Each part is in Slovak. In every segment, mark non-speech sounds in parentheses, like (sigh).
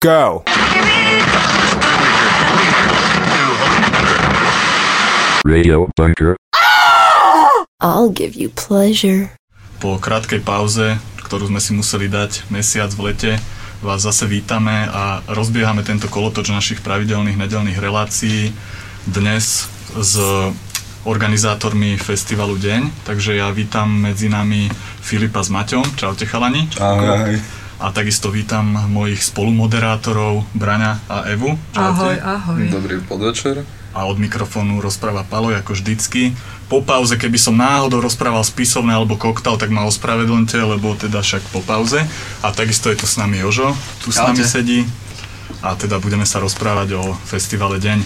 Go! Radio Bunker. I'll give you pleasure. Po krátkej pauze, ktorú sme si museli dať mesiac v lete, vás zase vítame a rozbiehame tento kolotoč našich pravidelných nedelných relácií dnes s organizátormi festivalu Deň. Takže ja vítam medzi nami Filipa s Maťom. Čaute chalani. Ahoj. A takisto vítam mojich spolumoderátorov Braňa a Evu. Ahoj, ahoj. Dobrý podvečer. A od mikrofónu rozpráva Palo ako vždycky. Po pauze, keby som náhodou rozprával spisovné alebo koktal, tak ma ospravedlňte, lebo teda však po pauze. A takisto je tu s nami Jožo, tu s nami sedí. A teda budeme sa rozprávať o festivale Deň.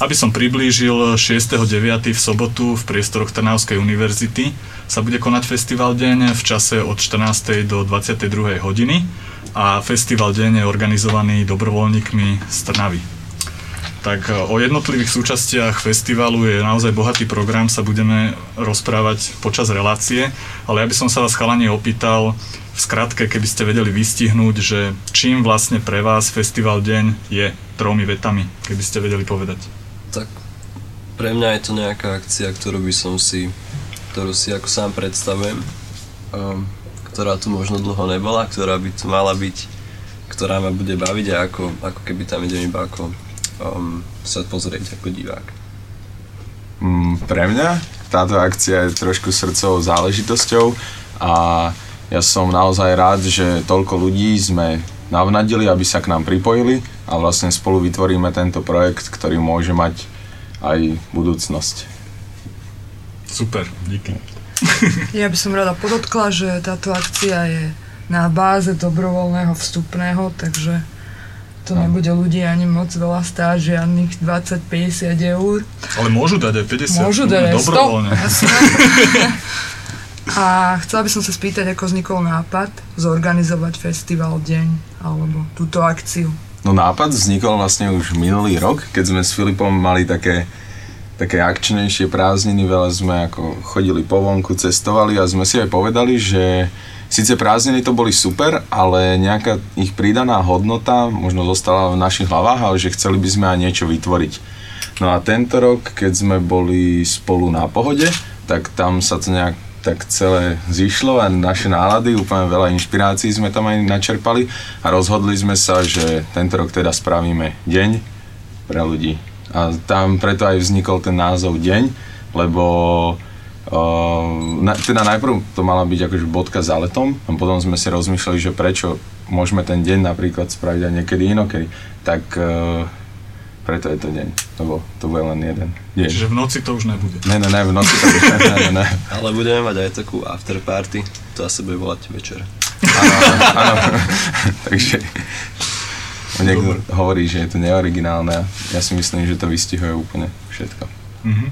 Aby som priblížil 6.9. v sobotu v priestoroch Trnavskej univerzity sa bude konať Festival Deň v čase od 14. do 22. hodiny a Festival Deň je organizovaný dobrovoľníkmi z Trnavy. Tak o jednotlivých súčastiach festivalu je naozaj bohatý program, sa budeme rozprávať počas relácie, ale ja by som sa vás chalanie opýtal v skratke, keby ste vedeli vystihnúť, že čím vlastne pre vás Festival Deň je tromi vetami, keby ste vedeli povedať. Tak pre mňa je to nejaká akcia, ktorú by som si, ktorú si ako sám predstavujem, um, ktorá tu možno dlho nebola, ktorá by tu mala byť, ktorá ma bude baviť a ako, ako keby tam idem iba ako um, sa pozrieť ako divák. Mm, pre mňa táto akcia je trošku srdcovou záležitosťou a ja som naozaj rád, že toľko ľudí sme navnadili, aby sa k nám pripojili a vlastne spolu vytvoríme tento projekt, ktorý môže mať aj budúcnosť. Super, díky. (laughs) Ja by som rada podotkla, že táto akcia je na báze dobrovoľného vstupného, takže to No. nebude ľudí ani moc veľa stáť, žiadnych 20-50 eur. Ale môžu dať aj 50. Môžu dať aj 100. Dobrovoľne. (laughs) A chcela by som sa spýtať, ako vznikol nápad zorganizovať festival deň alebo túto akciu. No nápad vznikol vlastne už minulý rok, keď sme s Filipom mali také, také akčnejšie prázdniny, veľa sme ako chodili po vonku, cestovali a sme si aj povedali, že síce prázdniny to boli super, ale nejaká ich pridaná hodnota možno zostala v našich hlavách, ale že chceli by sme aj niečo vytvoriť. No a tento rok, keď sme boli spolu na pohode, tak tam sa to nejak tak celé zišlo a naše nálady, úplne veľa inšpirácií sme tam aj načerpali a rozhodli sme sa, že tento rok teda spravíme deň pre ľudí. A tam preto aj vznikol ten názov Deň, lebo uh, na, teda najprv to mala byť akože bodka za letom a potom sme si rozmýšľali, že prečo môžeme ten deň napríklad spraviť aj niekedy inokedy. Tak uh, preto je to deň, lebo to bude len jeden deň. Čiže v noci to už nebude. Ne, ne, ne, v noci to už ne, ne, ne, ne. (laughs) Ale budeme mať aj takú after party, to asi bude volať večer. Áno, áno. (laughs) Takže niekto hovorí, že je to neoriginálne a ja si myslím, že to vystihuje úplne všetko.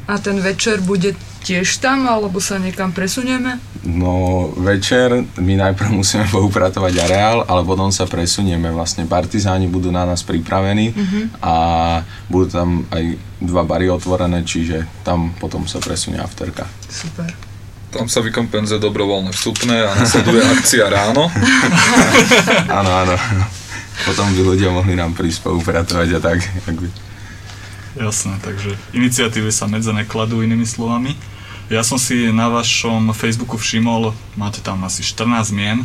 A ten večer bude tiež tam, alebo sa niekam presunieme? No večer my najprv musíme (laughs) poupratovať areál, ale potom sa presunieme. Vlastne partizáni budú na nás pripravení a budú tam aj dva bary otvorené, čiže tam potom sa presunie afterka. Super. Tam sa vykompenzuje dobrovoľné vstupné a nasleduje akcia ráno. (laughs) Áno, áno. Potom by ľudia mohli nám prísť poupratovať a tak. ak by. Jasné, takže iniciatívy sa medze nekladú inými slovami. Ja som si na vašom Facebooku všimol, máte tam asi 14 mien,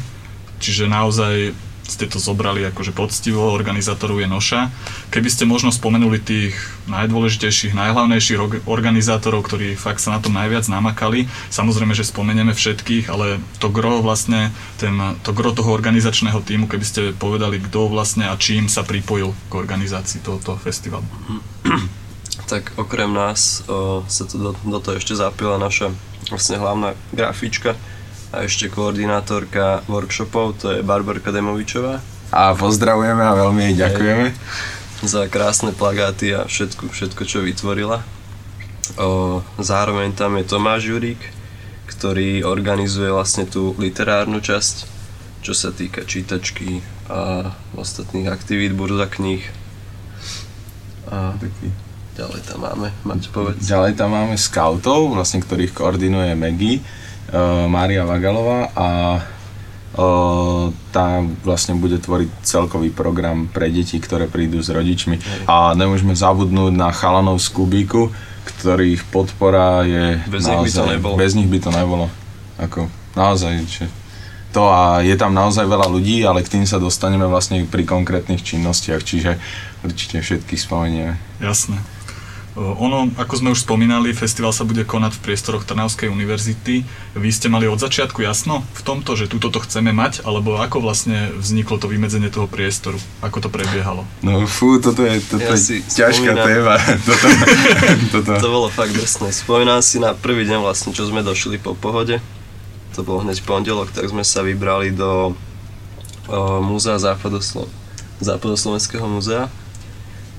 čiže naozaj ste to zobrali akože poctivo, organizátorov je noša. Keby ste možno spomenuli tých najdôležitejších, najhlavnejších org- organizátorov, ktorí fakt sa na tom najviac namakali, samozrejme, že spomenieme všetkých, ale to gro vlastne, ten, to gro toho organizačného týmu, keby ste povedali, kto vlastne a čím sa pripojil k organizácii tohoto festivalu. (clears throat) Tak okrem nás o, sa to do, do toho ešte zapila naša vlastne hlavná grafička a ešte koordinátorka workshopov, to je Barbarka Demovičová. A pozdravujeme a veľmi jej ďakujeme. za krásne plagáty a všetko, všetko čo vytvorila. O, zároveň tam je Tomáš Jurík, ktorý organizuje vlastne tú literárnu časť, čo sa týka čítačky a ostatných aktivít, burza kníh. A Taký. Ďalej tam máme, máte povedz. Ďalej tam máme scoutov, vlastne ktorých koordinuje Megy, uh, Mária Vagalová a o, tá vlastne bude tvoriť celkový program pre deti, ktoré prídu s rodičmi. A nemôžeme zabudnúť na chalanov z Kubíku, ktorých podpora je Bez nich by to nebolo. Bez nich by to nebolo. Ako, naozaj, že to a je tam naozaj veľa ľudí, ale k tým sa dostaneme vlastne pri konkrétnych činnostiach, čiže určite všetkých spomenieme. Jasné. O, Ono, ako sme už spomínali, festival sa bude konať v priestoroch Trnavskej univerzity. Vy ste mali od začiatku jasno v tomto, že túto to chceme mať, alebo ako vlastne vzniklo to vymedzenie toho priestoru? Ako to prebiehalo? No fú, toto je, toto Ja je si ťažká spomínam. téma. (laughs) toto, toto. To bolo fakt drsné. Spomínam si na prvý deň vlastne, čo sme došli po pohode. To bol hneď pondelok, tak sme sa vybrali do o, múzea Západoslo- Západoslovenského múzea,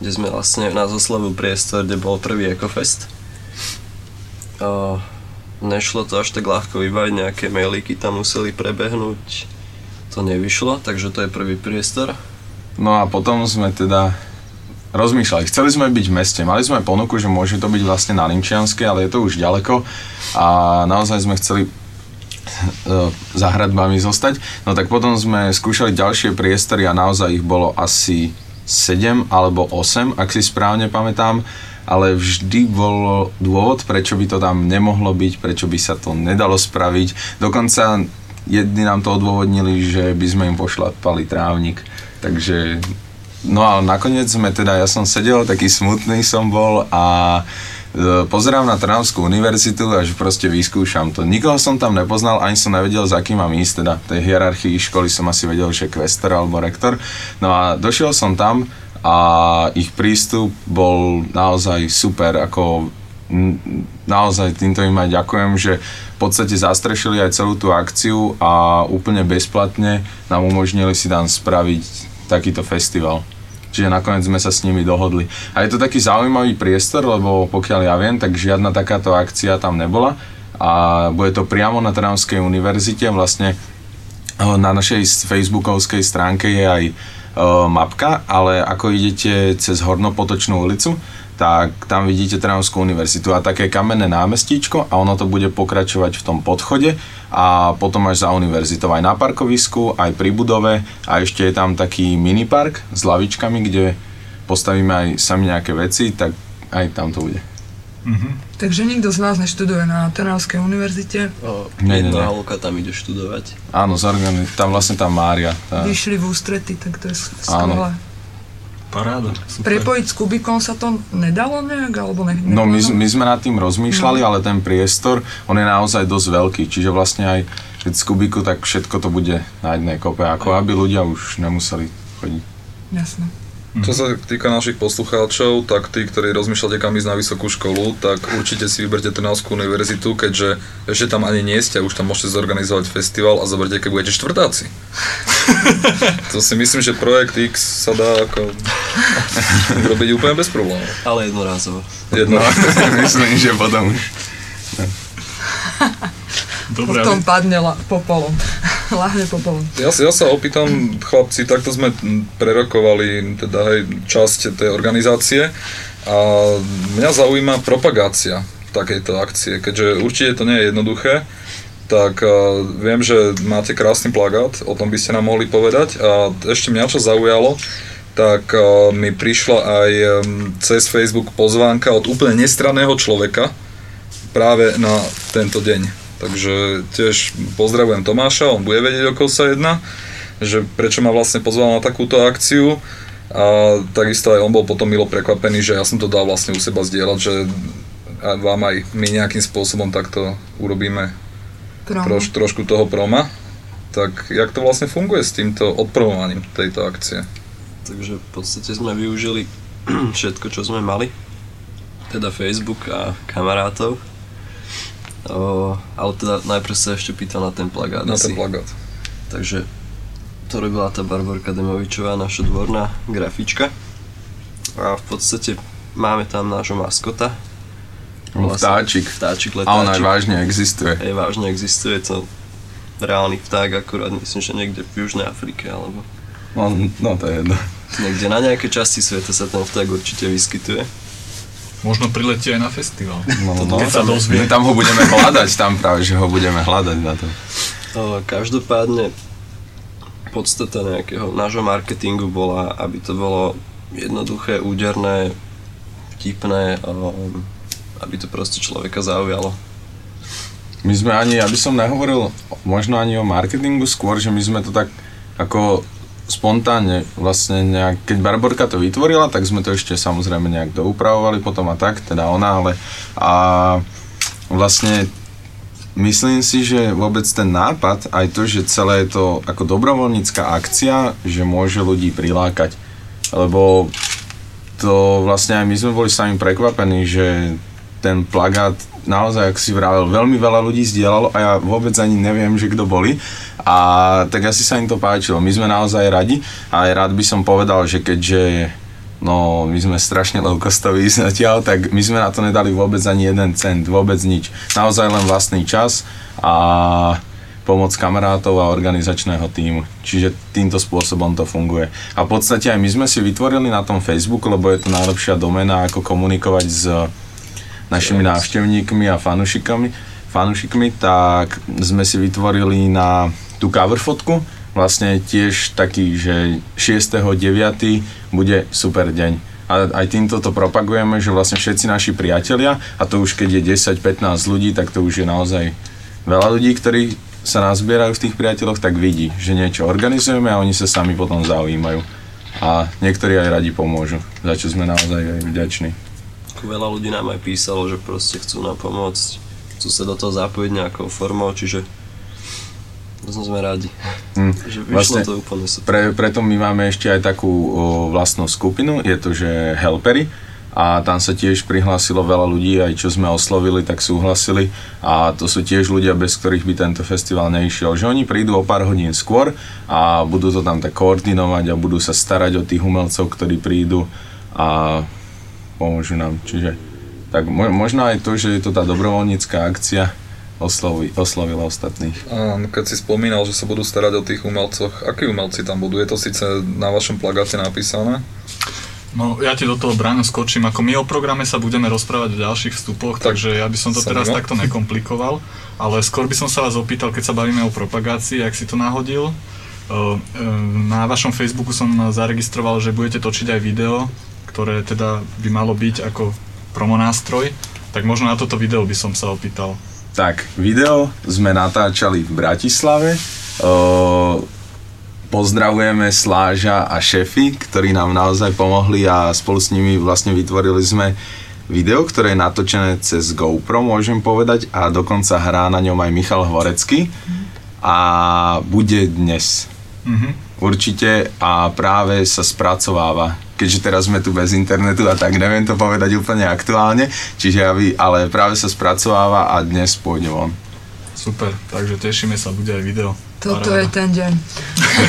kde sme vlastne nás oslovil priestor, kde bol prvý Ecofest. O, nešlo to až tak ľahko vybaviť, nejaké mailíky tam museli prebehnúť. To nevyšlo, takže to je prvý priestor. No a potom sme teda rozmýšľali. Chceli sme byť v meste, mali sme ponuku, že môže to byť vlastne na Limčianske, ale je to už ďaleko a naozaj sme chceli e, za hradbami zostať. No tak potom sme skúšali ďalšie priestory a naozaj ich bolo asi 7 alebo 8, ak si správne pamätám, ale vždy bol dôvod, prečo by to tam nemohlo byť, prečo by sa to nedalo spraviť. Dokonca jedni nám to odôvodnili, že by sme im pošlapali trávnik. Takže, no ale nakoniec sme teda, ja som sedel, taký smutný som bol a pozerám na Trnavskú univerzitu a že proste vyskúšam to. Nikoho som tam nepoznal, ani som nevedel, za kým mám ísť, teda tej hierarchii školy som asi vedel, že kvestor alebo rektor. No a došiel som tam a ich prístup bol naozaj super, ako naozaj týmto im aj ďakujem, že v podstate zastrešili aj celú tú akciu a úplne bezplatne nám umožnili si tam spraviť takýto festival. Čiže nakoniec sme sa s nimi dohodli. A je to taký zaujímavý priestor, lebo pokiaľ ja viem, tak žiadna takáto akcia tam nebola a bude to priamo na Trnavskej univerzite. Vlastne eh, na našej facebookovskej stránke je aj eh, mapka, ale ako idete cez Hornopotočnú ulicu, tak tam vidíte Trnavskú univerzitu a také kamenné námestíčko a ono to bude pokračovať v tom podchode a potom až za univerzitou aj na parkovisku, aj pri budove a ešte je tam taký minipark s lavičkami, kde postavíme aj sami nejaké veci, tak aj tam to bude. Takže nikto z nás neštuduje na Trnavskej univerzite. O, Nie, nie, nie. holka tam ide študovať. Áno, zorgani- tam vlastne tá Mária. Tá, Vyšli v ústrety, tak to je Áno. skvelé. Paráda, super. Prepojiť s Kubikom sa to nedalo nejak, alebo ne, No my, my sme nad tým rozmýšľali, No. ale ten priestor, on je naozaj dosť veľký, čiže vlastne aj keď z Kubiku, tak všetko to bude na jednej kope, ako aby ľudia už nemuseli chodiť. Jasné. Čo sa týka našich poslucháčov, tak tí, ktorí rozmýšľate kam ísť na vysokú školu, tak určite si vyberte Trnavskú univerzitu, keďže ešte tam ani nie ste a už tam môžete zorganizovať festival a zoberte, keď budete štvrtáci. (laughs) to si myslím, že projekt X sa dá ako robiť úplne bez problémov. Ale jednorázovo. Jedno. No, (laughs) myslím, že potom už. Dobre, Potom ale padne popolom. (laughs) Lahne popolom. Ja, ja sa opýtam, chlapci, takto sme prerokovali teda aj časť tej organizácie a mňa zaujíma propagácia takejto akcie, keďže určite to nie je jednoduché, tak uh, viem, že máte krásny plagát, o tom by ste nám mohli povedať a ešte mňa čo zaujalo, tak uh, mi prišla aj um, cez Facebook pozvánka od úplne nestranného človeka práve na tento deň. Takže tiež pozdravujem Tomáša, on bude vedieť, o koho sa jedná, že prečo ma vlastne pozval na takúto akciu a takisto aj on bol potom milo prekvapený, že ja som to dal vlastne u seba zdieľať, že vám aj my nejakým spôsobom takto urobíme Promo. troš, trošku toho proma. Tak jak to vlastne funguje s týmto odpromovaním tejto akcie? Takže v podstate sme využili (clears throat) všetko, čo sme mali. Teda Facebook a kamarátov. O, ale teda najprv sa ešte pýtal na ten plagát. Na asi. ten plagát. Takže to robila tá Barborka Demovičová, naša dvorná grafička. A v podstate máme tam nášho maskota. Vtáčik. Vtáčik, A on aj letáčik. vážne existuje. Hej, vážne existuje to reálny vták, akurát myslím, že niekde v Južnej Afrike, alebo No, no to je jedno. niekde na nejakej časti sveta sa ten vták určite vyskytuje. Možno priletie aj na festival. No, no, Keď sa dozvie. My tam ho budeme hľadať, tam práve, že ho budeme hľadať na to. Každopádne podstata nejakého nášho marketingu bola, aby to bolo jednoduché, úderné, vtipné, um, aby to proste človeka zaujalo. My sme ani, aby som nehovoril možno ani o marketingu, skôr, že my sme to tak ako spontánne vlastne nejak, keď Barborka to vytvorila, tak sme to ešte samozrejme nejak doupravovali potom a tak, teda ona, ale a vlastne myslím si, že vôbec ten nápad, aj to, že celé je to ako dobrovoľnícka akcia, že môže ľudí prilákať, lebo to vlastne aj my sme boli sami prekvapení, že ten plagát naozaj, ako si vravel, veľmi veľa ľudí zdieľalo a ja vôbec ani neviem, že kto boli. A tak asi sa im to páčilo. My sme naozaj radi a aj rád by som povedal, že keďže no my sme strašne low-costoví (laughs) zatiaľ, tak my sme na to nedali vôbec ani jeden cent, vôbec nič. Naozaj len vlastný čas a pomoc kamarátov a organizačného týmu. Čiže týmto spôsobom to funguje. A v podstate aj my sme si vytvorili na tom Facebook, lebo je to najlepšia domena, ako komunikovať s našimi návštevníkmi a fanušikami, fanušikmi, tak sme si vytvorili na tú cover fotku, vlastne tiež taký, že 6.9. bude super deň. A aj týmto to propagujeme, že vlastne všetci naši priatelia, a to už keď je 10-15 ľudí, tak to už je naozaj veľa ľudí, ktorí sa nazbierajú v tých priateľoch, tak vidí, že niečo organizujeme a oni sa sami potom zaujímajú. A niektorí aj radi pomôžu, za čo sme naozaj aj vďační veľa ľudí nám aj písalo, že proste chcú nám pomôcť, chcú sa do toho zapojiť nejakou formou, čiže sme radi, hmm. (laughs) že vyšlo vlastne to úplne super. Pre, preto my máme ešte aj takú o, vlastnú skupinu, je to, že helpery, a tam sa tiež prihlásilo veľa ľudí, aj čo sme oslovili, tak súhlasili a to sú tiež ľudia, bez ktorých by tento festival neišiel. Že oni prídu o pár hodín skôr a budú to tam tak koordinovať a budú sa starať o tých umelcov, ktorí prídu a pomôžu nám. Čiže tak možno aj to, že je to tá dobrovoľnícká akcia, oslovi, oslovila ostatných. A keď si spomínal, že sa budú starať o tých umelcoch, akí umelci tam budú? Je to síce na vašom plagáte napísané? No, ja ti do toho bráňo skočím. Ako my o programe sa budeme rozprávať v ďalších vstupoch, tak, takže ja by som to teraz mimo. takto nekomplikoval. Ale skôr by som sa vás opýtal, keď sa bavíme o propagácii, ak si to nahodil. Na vašom Facebooku som zaregistroval, že budete točiť aj video ktoré teda by malo byť ako promonástroj, tak možno na toto video by som sa opýtal. Tak, video sme natáčali v Bratislave. O, pozdravujeme Sláža a šefy, ktorí nám naozaj pomohli a spolu s nimi vlastne vytvorili sme video, ktoré je natočené cez GoPro, môžem povedať, a dokonca hrá na ňom aj Michal Horecký a bude dnes. Mm-hmm. Určite a práve sa spracováva keďže teraz sme tu bez internetu a tak neviem to povedať úplne aktuálne, čiže aby, ale práve sa spracováva a dnes pôjde von. Super, takže tešíme sa, bude aj video. Toto Paráda. je ten deň.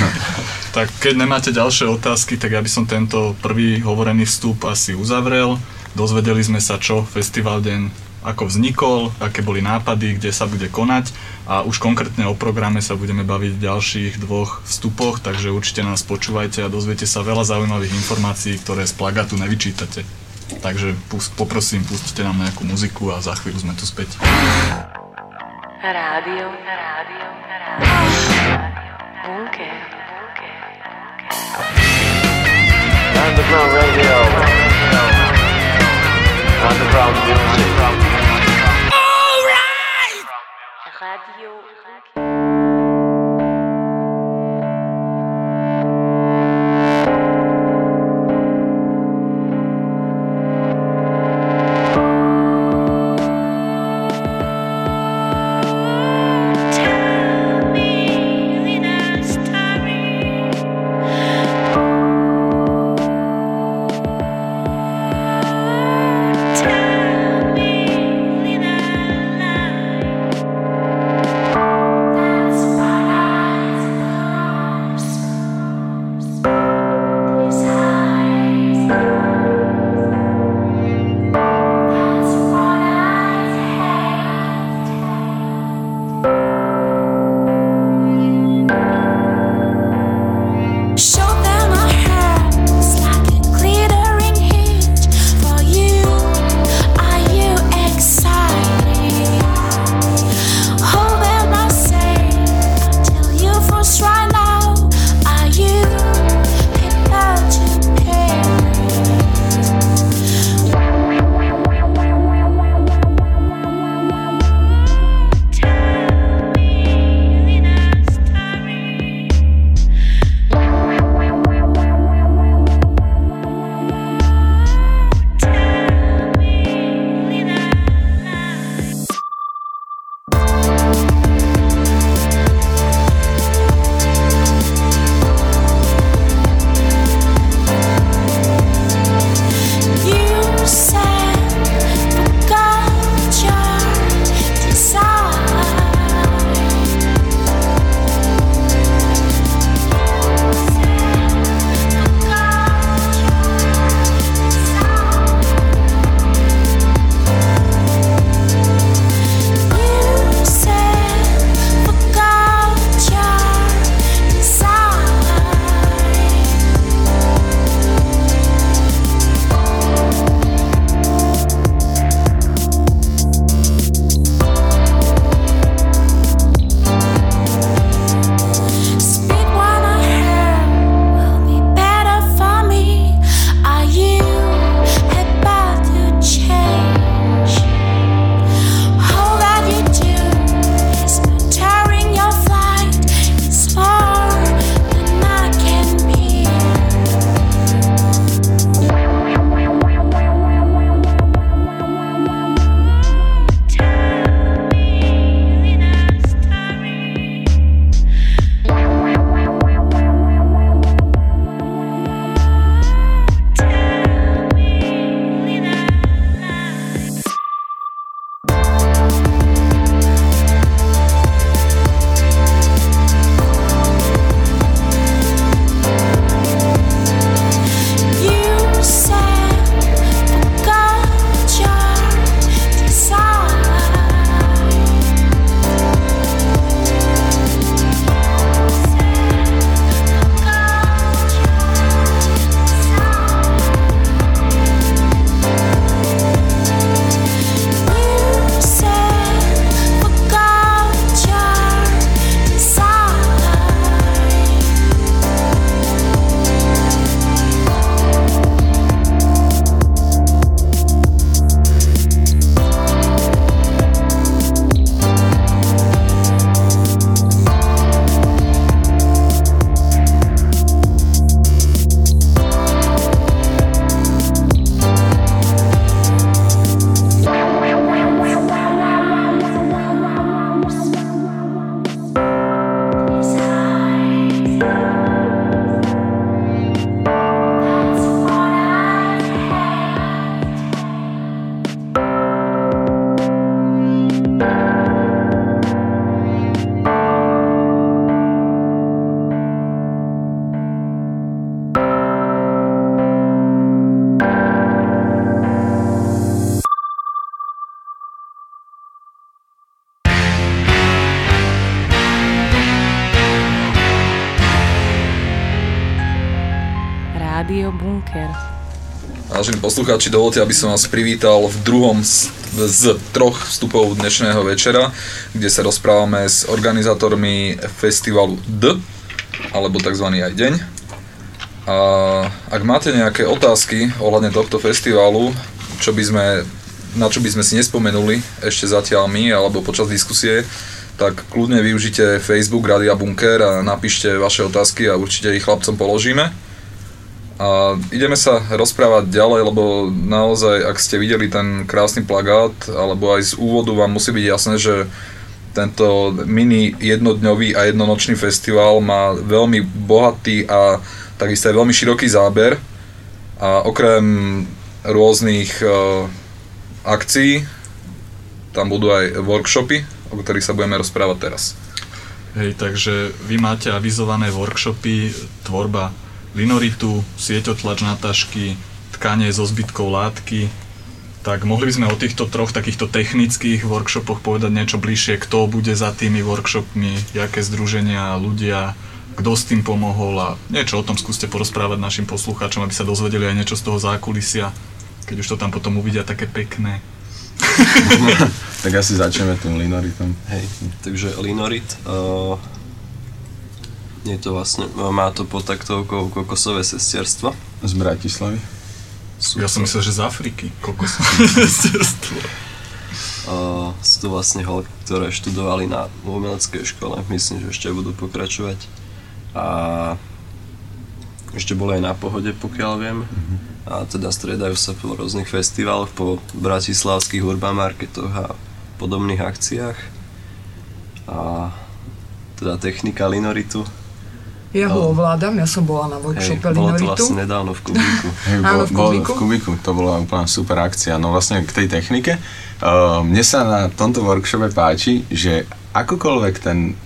(laughs) tak keď nemáte ďalšie otázky, tak ja by som tento prvý hovorený vstup asi uzavrel. Dozvedeli sme sa, čo Festival Deň ako vznikol, aké boli nápady, kde sa bude konať a už konkrétne o programe sa budeme baviť v ďalších dvoch vstupoch, takže určite nás počúvajte a dozviete sa veľa zaujímavých informácií, ktoré z plagatu nevyčítate. Takže poprosím, pustite nám nejakú muziku a za chvíľu sme tu späť. Rádio, rádio, rádio. Bunker, bunker, Underground radio. Underground music. Radio Bunker. Vážení poslucháči, dovolte, aby som vás privítal v druhom z, z troch vstupov dnešného večera, kde sa rozprávame s organizátormi festivalu D, alebo tzv. aj deň. A ak máte nejaké otázky ohľadne tohto festivalu, čo by sme, na čo by sme si nespomenuli ešte zatiaľ my, alebo počas diskusie, tak kľudne využite Facebook Radia Bunker a napíšte vaše otázky a určite ich chlapcom položíme. A ideme sa rozprávať ďalej, lebo naozaj, ak ste videli ten krásny plagát, alebo aj z úvodu vám musí byť jasné, že tento mini jednodňový a jednonočný festival má veľmi bohatý a takisto aj veľmi široký záber. A okrem rôznych uh, akcií, tam budú aj workshopy, o ktorých sa budeme rozprávať teraz. Hej, takže vy máte avizované workshopy, tvorba linoritu, sieťotlač na tašky, tkanie so zbytkou látky. Tak mohli by sme o týchto troch takýchto technických workshopoch povedať niečo bližšie, kto bude za tými workshopmi, aké združenia, ľudia, kto s tým pomohol a niečo o tom skúste porozprávať našim poslucháčom, aby sa dozvedeli aj niečo z toho zákulisia, keď už to tam potom uvidia také pekné. (laughs) (laughs) tak asi začneme tým linoritom. Hej, takže linorit, uh, je to vlastne, má to pod taktovkou kokosové sestierstvo. Z Bratislavy. Sú ja som myslel, že z Afriky kokosové (laughs) sestierstvo. Uh, sú to vlastne holky, ktoré študovali na umeleckej škole, myslím, že ešte budú pokračovať. A ešte boli aj na pohode, pokiaľ viem. Mm-hmm. A teda striedajú sa po rôznych festivaloch, po bratislavských urbamarketoch a podobných akciách. A teda technika linoritu ja ho ovládam, ja som bola na workshope Hej, bolo to vlastne nedávno v Kubíku. (laughs) Hej, Áno, bol, v bol Kubiku. v Kubiku, to bola úplne super akcia. No vlastne k tej technike, uh, mne sa na tomto workshope páči, že akokoľvek ten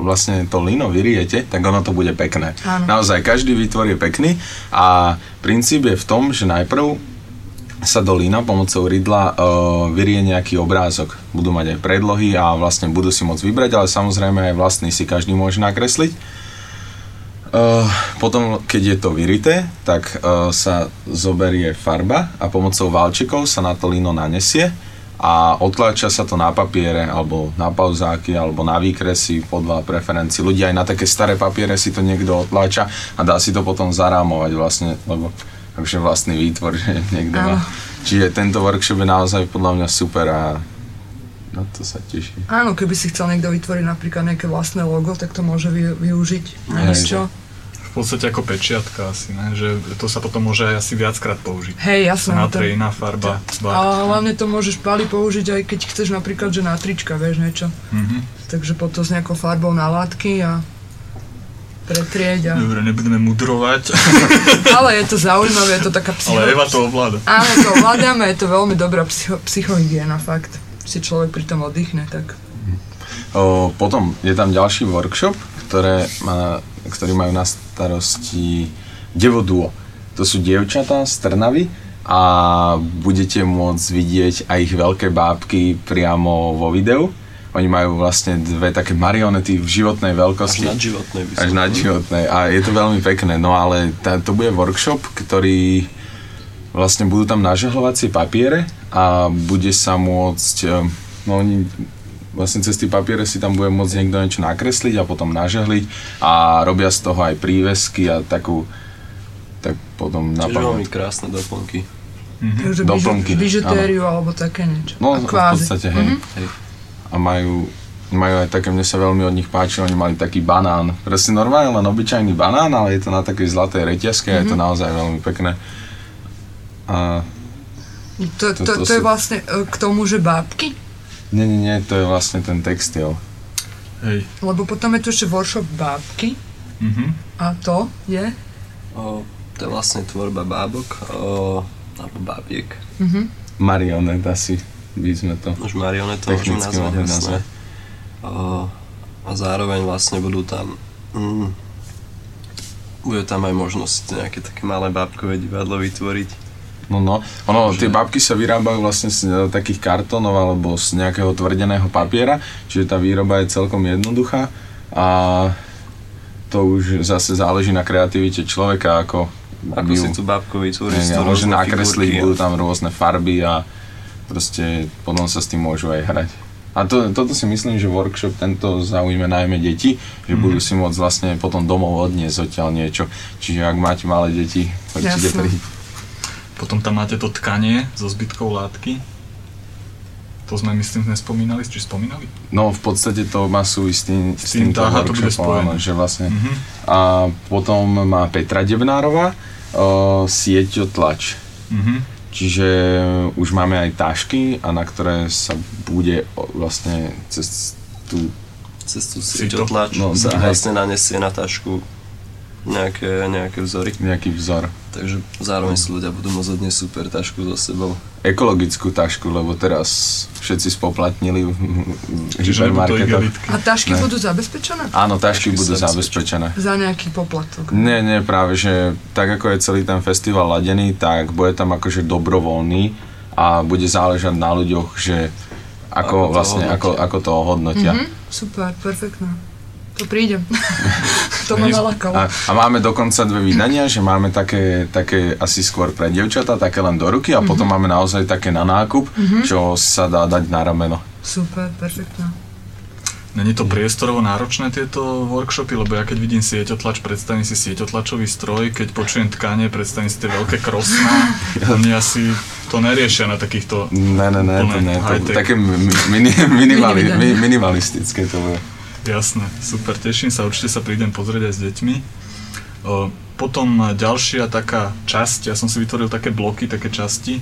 vlastne to lino vyriete, tak ono to bude pekné. Áno. Naozaj, každý výtvor je pekný a princíp je v tom, že najprv sa do lína pomocou rydla uh, vyrie nejaký obrázok. Budú mať aj predlohy a vlastne budú si môcť vybrať, ale samozrejme aj vlastný si každý môže nakresliť. Uh, potom, keď je to vyrité, tak uh, sa zoberie farba a pomocou valčekov sa na to lino nanesie a otláča sa to na papiere alebo na pauzáky alebo na výkresy podľa preferencií. Ľudia aj na také staré papiere si to niekto otláča a dá si to potom zarámovať vlastne, lebo akože vlastný výtvor, (laughs) že niekto má. Čiže tento workshop je naozaj podľa mňa super a na to sa teším. Áno, keby si chcel niekto vytvoriť napríklad nejaké vlastné logo, tak to môže vy, využiť na Hej. niečo. V podstate ako pečiatka asi, ne? že to sa potom môže aj asi viackrát použiť. Hej, jasné. Na no tre iná farba. A barv. hlavne to môžeš pali použiť aj keď chceš napríklad, že na trička, vieš niečo. Mhm. Takže potom s nejakou farbou na látky a pretrieť a... Dobre, nebudeme mudrovať, (laughs) Ale je to zaujímavé, je to taká psycho... ale Eva to ovláda. Áno, to ovládame, je to veľmi dobrá psycho, psychohygiena, fakt. Si človek pri tom oddychne, tak... O, potom je tam ďalší workshop, ktoré má, ktorý majú na starosti Devoduo. To sú dievčatá z Trnavy a budete môcť vidieť aj ich veľké bábky priamo vo videu. Oni majú vlastne dve také marionety v životnej Až veľkosti. nadživotné by som Až nadživotné. A je to veľmi pekné. No ale tá, to bude workshop, ktorý vlastne budú tam nažehlovacie papiere a bude sa môcť, eh, no oni vlastne cez tie papiere si tam bude môcť niekto niečo nakresliť a potom nažehliť a robia z toho aj prívesky a takú tak potom Čiže veľmi krásne doplnky. Takže Doplnky, bižu, bižutériu alebo také niečo. No A v kvázi. podstate, hej. Hej. A majú, majú aj také, mne sa veľmi od nich páči, oni mali taký banán. Proste normálne len obyčajný banán, ale je to na takej zlatej reťazke a je to naozaj veľmi pekné. A To, To- to, to to je sú- vlastne e, k tomu, že bábky? nie, nie, nie, to je vlastne ten textil. Hej. Lebo potom je tu ešte workshop bábky Mhm. a to je... O, to je vlastne tvorba bábok, o, alebo bábiek. Mhm. Marionet asi by sme to Už marioneto môžeme technicky mohli nazvať. O, a zároveň vlastne budú tam mm, bude tam aj možnosť nejaké také malé bábkové divadlo vytvoriť. No no, ono, tie babky sa vyrábajú vlastne z e, takých kartónov alebo z nejakého tvrdeného papiera, čiže tá výroba je celkom jednoduchá a to už zase záleží na kreativite človeka, ako Ako si tú bábku vytvoríš, môže nakresliť, budú tam rôzne farby a proste potom sa s tým môžu aj hrať. A to, toto si myslím, že workshop tento zaujíme najmä deti, že Mhm. budú si môcť vlastne potom domov odniesť odtiaľ niečo. Čiže ak máte malé deti, určite príď. Potom tam máte to tkanie so zbytkou látky. To sme myslím nespomínali, či spomínali? No v podstate to má súvisť s tým, s tým, aha, to bude spojené. že vlastne. Mhm. A potom má Petra Debnárová uh, sieťotlač. Mhm. Čiže už máme aj tašky, a na ktoré sa bude vlastne cez tú Cez tú Sito. sieťotlač No, sa hej. vlastne nanesie na tašku nejaké, nejaké vzory. nejaký vzor. Takže zároveň si ľudia budú môcť odniesť super tašku so sebou. Ekologickú tašku, lebo teraz všetci spoplatnili v, hypermarketoch. A tašky Ne. budú zabezpečené? Áno, tašky Tašky budú zabezpečené. Za nejaký poplatok. Nie, nie, práve, že tak ako je celý ten festival ladený, tak bude tam akože dobrovoľný a bude záležať na ľuďoch, že ako, Ako to vlastne, ako, ohodnotia. ako to ohodnotia. Mhm, super, perfektné. To prídem. (laughs) to ma nalakalo. A, a máme dokonca dve vydania, že máme také, také asi skôr pre dievčatá, také len do ruky a potom máme naozaj také na nákup, čo sa dá dať na rameno. Super, perfektné. Není to priestorovo náročné tieto workshopy, lebo ja keď vidím sieťotlač, predstavím si sieťotlačový stroj, keď počujem tkanie, predstavím si tie veľké krosná, (laughs) oni asi to neriešia na takýchto... Ne, ne, ne, to ne, to také mi- mini, minimali, Mini mi, minimalistické to bude. Jasné, super, teším sa, určite sa prídem pozrieť aj s deťmi. Potom ďalšia taká časť, ja som si vytvoril také bloky, také časti.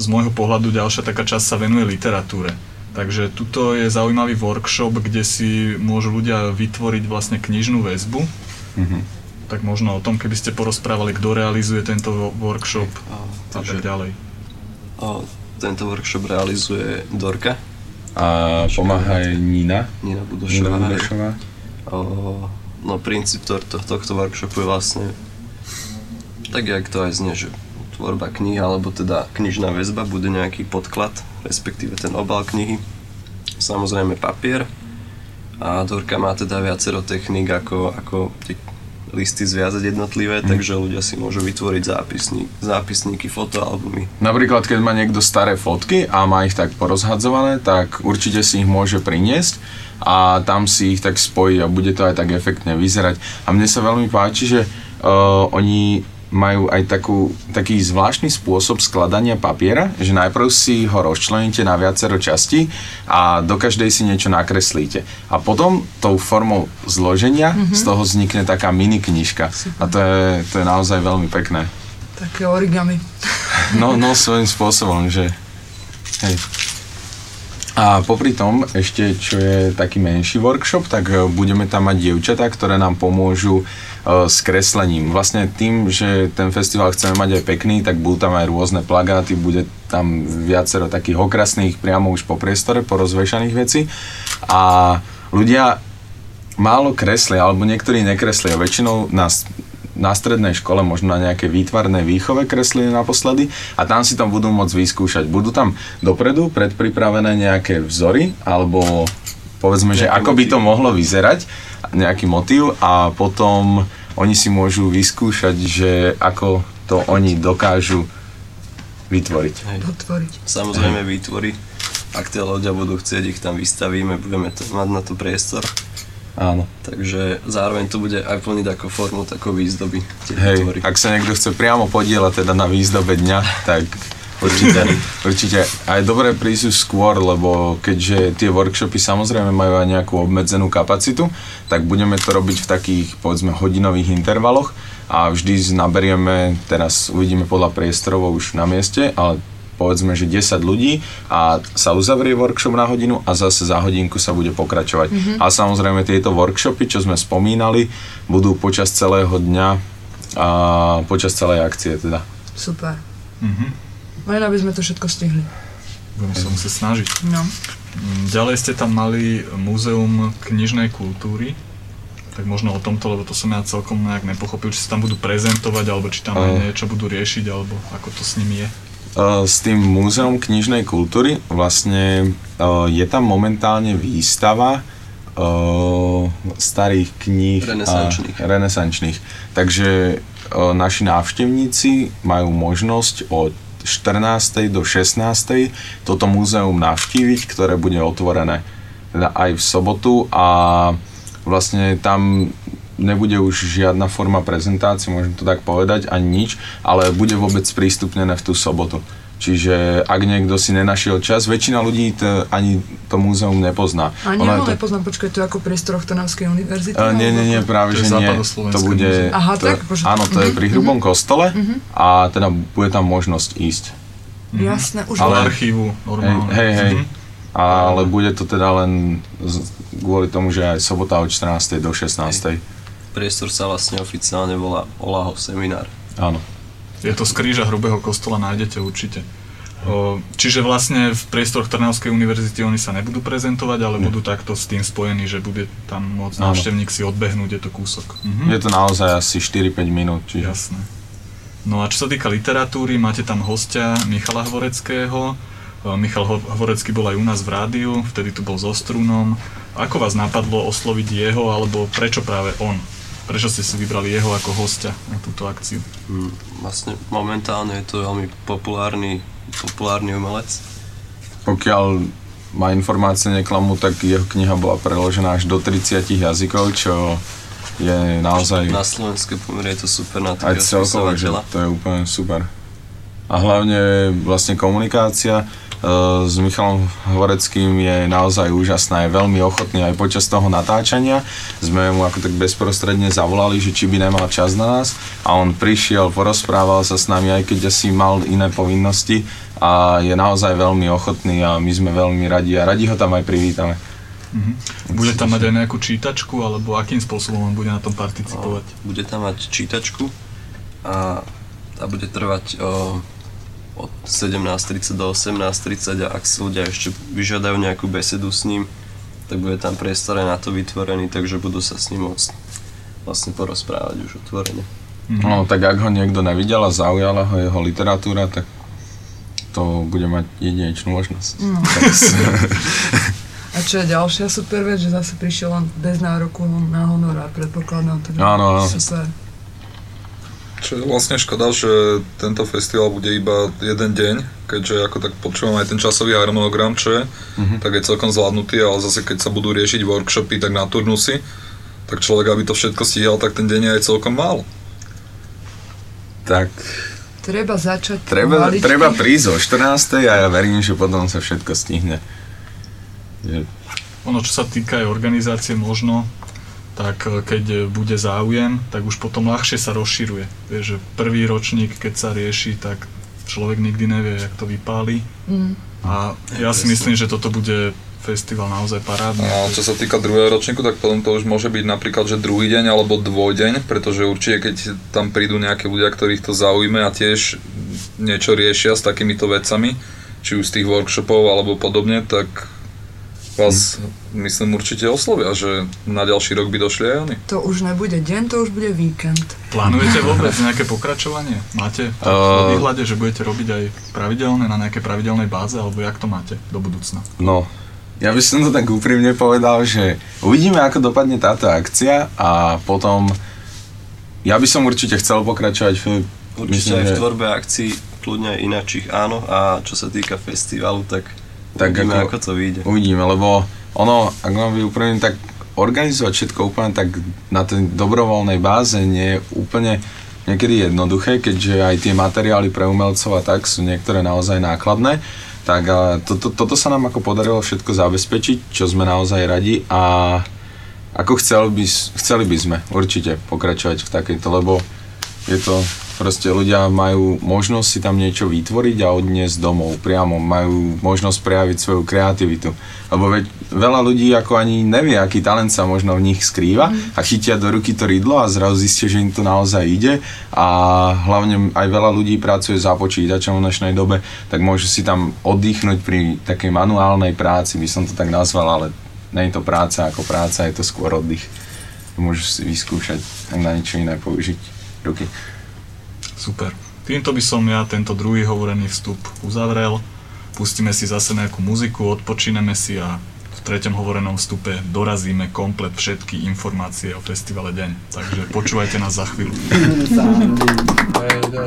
Z môjho pohľadu ďalšia taká časť sa venuje literatúre. Takže tuto je zaujímavý workshop, kde si môžu ľudia vytvoriť vlastne knižnú väzbu. Mhm. Tak možno o tom, keby ste porozprávali, kto realizuje tento wo- workshop a tak ďalej. O, tento workshop realizuje Dorka, A pomáha aj Nina. Nina Nina Budošová. Budošová. O, no princíp to, to, tohto workshopu je vlastne tak, jak to aj znie, že tvorba knihy, alebo teda knižná väzba, bude nejaký podklad, respektíve ten obal knihy. Samozrejme papier. A Dorka má teda viacero techník, ako, ako tie listy zviazať jednotlivé, takže ľudia si môžu vytvoriť zápisník, zápisníky, fotoalbumy. Napríklad, keď má niekto staré fotky a má ich tak porozhadzované, tak určite si ich môže priniesť a tam si ich tak spojí a bude to aj tak efektne vyzerať. A mne sa veľmi páči, že uh, oni majú aj takú, taký zvláštny spôsob skladania papiera, že najprv si ho rozčleníte na viacero častí a do každej si niečo nakreslíte. A potom tou formou zloženia z toho vznikne taká mini knižka. A to je, to je naozaj veľmi pekné. Také origami. No, no svojím spôsobom, že hej. A popri tom, ešte čo je taký menší workshop, tak e, budeme tam mať dievčatá, ktoré nám pomôžu s kreslením. Vlastne tým, že ten festival chceme mať aj pekný, tak budú tam aj rôzne plagáty, bude tam viacero takých okrasných priamo už po priestore, porozvešaných vecí. A ľudia málo kreslia, alebo niektorí nekreslia. Väčšinou nás na strednej škole, možno na nejakej výtvarnej výchove kreslili naposledy a tam si to budú môcť vyskúšať. Budú tam dopredu predpripravené nejaké vzory alebo povedzme, že ako by to mohlo vyzerať, nejaký motív a potom oni si môžu vyskúšať, že ako to oni dokážu vytvoriť. Hej. Samozrejme výtvory, ak tie ľudia budú chcieť, ich tam vystavíme, budeme to, mať na to priestor. Áno. Takže zároveň to bude aj plniť ako formu takové výzdoby Hej, ak sa niekto chce priamo podielať teda na výzdobe dňa, tak určite, určite aj dobre prísť už skôr, lebo keďže tie workshopy samozrejme majú aj nejakú obmedzenú kapacitu, tak budeme to robiť v takých povedzme hodinových intervaloch a vždy naberieme, teraz uvidíme podľa priestorov už na mieste, ale povedzme, že 10 ľudí a sa uzavrie workshop na hodinu a zase za hodinku sa bude pokračovať. Mm-hmm. A samozrejme tieto workshopy, čo sme spomínali, budú počas celého dňa a počas celej akcie teda. Super. Mhm. Len aby sme to všetko stihli. Budeme sa musieť snažiť. No. Mm, Ďalej ste tam mali Múzeum knižnej kultúry. Tak možno o tomto, lebo to som ja celkom nejak nepochopil, či sa tam budú prezentovať, alebo či tam aj niečo budú riešiť, alebo ako to s nimi je. S tým Múzeum knižnej kultúry vlastne je tam momentálne výstava starých kníh Renesančných. a renesančných. Takže naši návštevníci majú možnosť od 14. do 16. toto múzeum navštíviť, ktoré bude otvorené teda aj v sobotu a vlastne tam nebude už žiadna forma prezentácie, môžem to tak povedať, ani nič, ale bude vôbec prístupnené v tú sobotu. Čiže ak niekto si nenašiel čas, väčšina ľudí to, ani to múzeum nepozná. Ani Ono ho to, nepoznám, počkaj, to je ako priestor Trnavskej univerzity? Uh, nie, nie, nie, práve že nie. To bude... Aha, to, tak, akože- Áno, to je mhm, pri hrubom kostole a teda bude tam možnosť ísť. ako- Jasné, už Ale archívu normálne. Hej, hej. Mhm. Ale bude to teda len z- kvôli tomu, že aj sobota od 14. do 16. Priestor sa vlastne oficiálne volá Olahov seminár. Áno. Je to z kríža hrubého kostola, nájdete určite. Čiže vlastne v priestoroch Trnavskej univerzity oni sa nebudú prezentovať, ale budú takto s tým spojení, že bude tam môcť návštevník si odbehnúť, je to kúsok. Mhm. Je to naozaj asi 4-5 minút. Čiže... Jasné. No a čo sa týka literatúry, máte tam hostia Michala Hvoreckého. Michal Hvorecký bol aj u nás v rádiu, vtedy tu bol so Strunom. Ako vás napadlo osloviť jeho, alebo prečo práve on? Prečo ste si vybrali jeho ako hostia na túto akciu? Hm, Vlastne momentálne je to veľmi populárny, populárny umelec. Pokiaľ ma informácie neklamú, tak jeho kniha bola preložená až do 30 jazykov, čo je naozaj Na slovenské pomery je to super na aj takého celkovo, že to je úplne super. A hlavne vlastne komunikácia s Michalom Hvoreckým je naozaj úžasná, je veľmi ochotný aj počas toho natáčania. Sme mu ako tak bezprostredne zavolali, že či by nemal čas na nás a on prišiel, porozprával sa s nami, aj keď asi mal iné povinnosti a je naozaj veľmi ochotný a my sme veľmi radi a radi ho tam aj privítame. Bude tam mať aj nejakú čítačku, alebo akým spôsobom on bude na tom participovať? Bude tam mať čítačku a, a bude trvať o, od 17.30 do 18.30 a ak si ľudia ešte vyžiadajú nejakú besedu s ním, tak bude tam priestor aj na to vytvorený, takže budú sa s ním môcť vlastne porozprávať už otvorene. No tak ak ho niekto nevidel a zaujala ho jeho literatúra, tak to bude mať jedinečnú možnosť. No. (laughs) (laughs) A čo je ďalšia super vec, že zase prišiel on bez nároku na honorár, predpokladám. Áno, áno. Super. Čo je vlastne škoda, že tento festival bude iba jeden deň, keďže ako tak počúvam aj ten časový harmonogram, čo je, Mhm. tak je celkom zvládnutý, ale zase keď sa budú riešiť workshopy, tak na turnusy, tak človek, aby to všetko stíhal, tak ten deň je aj celkom málo. tak Treba začať treba, pomaličky. treba prísť o 14. a ja verím, že potom sa všetko stihne. Že, Ono, čo sa týka aj organizácie možno, tak e, keď e, bude záujem, tak už potom ľahšie sa rozširuje. Vieš, že prvý ročník, keď sa rieši, tak človek nikdy nevie, jak to vypáli. Mm. A ja si myslím, že toto bude festival naozaj parádny. A čo sa týka druhého ročníku, tak potom to už môže byť napríklad, že druhý deň alebo dvojdeň, pretože určite keď tam prídu nejaké ľudia, ktorých to zaujme a tiež niečo riešia s takýmito vecami, či už z tých workshopov alebo podobne, tak vás myslím určite oslovia, že na ďalší rok by došli aj oni. To už nebude deň, to už bude víkend. Plánujete vôbec nejaké pokračovanie? Máte to Uh, vo výhľade, že budete robiť aj pravidelné, na nejakej pravidelnej báze, alebo jak to máte do budúcna? no, ja by som to tak úprimne povedal, že uvidíme, ako dopadne táto akcia a potom ja by som určite chcel pokračovať, Filip. Určite Myslím, aj v tvorbe akcií, kľudne aj ináčich áno a čo sa týka festivalu, tak, Tak uvidíme, ako- ako, to vyjde. Uvidíme, lebo ono, ak mám byť úprimný, tak organizovať všetko úplne tak na tej dobrovoľnej báze nie je úplne niekedy jednoduché, keďže aj tie materiály pre umelcov a tak sú niektoré naozaj nákladné. Tak a toto, toto sa nám ako podarilo všetko zabezpečiť, čo sme naozaj radi a ako chcel by, chceli by sme určite pokračovať v takejto, lebo je to proste ľudia majú možnosť si tam niečo vytvoriť a odniesť domov priamo, majú možnosť prejaviť svoju kreativitu. Lebo veď veľa ľudí ako ani nevie, aký talent sa možno v nich skrýva a chytia do ruky to rydlo a zrazu zistia, že im to naozaj ide a hlavne aj veľa ľudí pracuje za počítačom v dnešnej dobe, tak môžu si tam oddychnúť pri takej manuálnej práci, by som to tak nazval, ale nie je to práca ako práca, je to skôr oddych. Môžu si vyskúšať ak na niečo iné použiť ruky. Super. Týmto by som ja tento druhý hovorený vstup uzavrel. Pustíme si zase nejakú muziku, odpočíneme si a v treťom hovorenom vstupe dorazíme komplet všetky informácie o festivale Deň. Takže počúvajte nás za chvíľu. (laughs)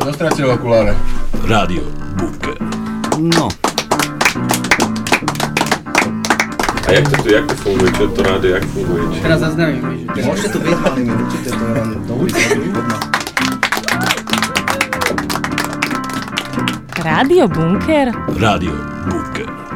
Dostratil okuláre. Rádio Bunker. No. A jak to tu, jak to funguje? Čo to rádio, jak funguje? Teraz zaznamíme, že môžete to my určite to len do ulice hodno. Rádio Bunker? Rádio Bunker.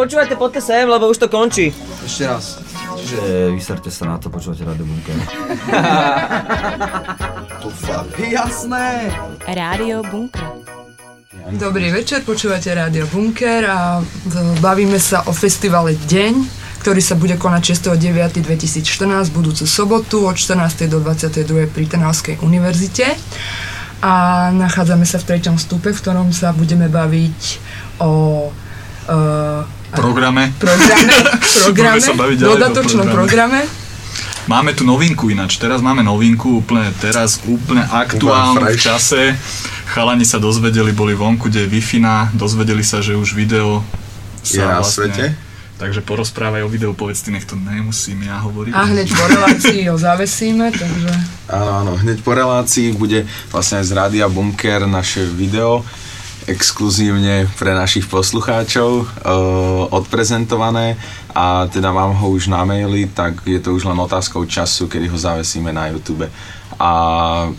Počúvajte, poďte sem, lebo už to končí. Ešte raz. Čiže vyserte sa na to, počúvate Rádio Bunker. (laughs) to fakt. Jasné. Rádio Bunker. Dobrý večer, počúvate Rádio Bunker a bavíme sa o festivale Deň, ktorý sa bude konať 6.9.2014 budúcu sobotu od 14. do 22. pri Trnavskej univerzite. A nachádzame sa v treťom stupe, v ktorom sa budeme baviť o Programe. (laughs) programe, sa dodatočnom programe. programe. Máme tu novinku ináč, teraz máme novinku úplne teraz, úplne aktuálnu v čase. Chalani sa dozvedeli, boli vonku, kde je wi dozvedeli sa, že už video Je na svete? Takže porozprávaj o videu, povedz ty, nech to nemusím ja hovoriť. A hneď po relácii ho zavesíme, takže... Áno, áno, hneď po relácii bude vlastne aj z Rádia Bunker naše video exkluzívne pre našich poslucháčov uh, odprezentované a teda mám ho už na maili, tak je to už len otázkou času, kedy ho zavesíme na YouTube. A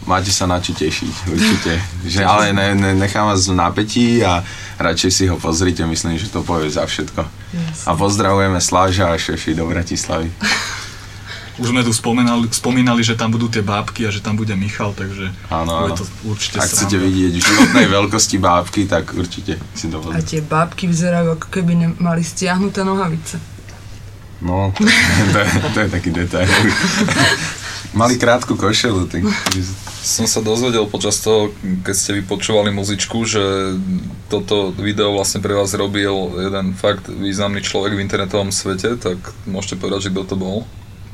máte sa na čo tešiť, určite. (laughs) Že, ale ne, ne, nechám vás v napätí a radšej si ho pozrite, myslím, že to povie za všetko. Yes. A pozdravujeme Sláža a šefi do Bratislavy. (laughs) Už sme tu spomínali, spomínali, že tam budú tie bábky a že tam bude Michal, takže Áno, bude áno. to určite Ak chcete vidieť životnej veľkosti bábky, tak určite si to A tie bábky vyzerajú ako keby nemali stiahnuté nohavice. No, (laughs) to, to, je, to je taký detail. (laughs) Mali krátku košelu, tak Som sa dozvedel počas toho, keď ste vypočúvali muzičku, že toto video vlastne pre vás robil jeden fakt významný človek v internetovom svete, tak môžete povedať, že kto to bol?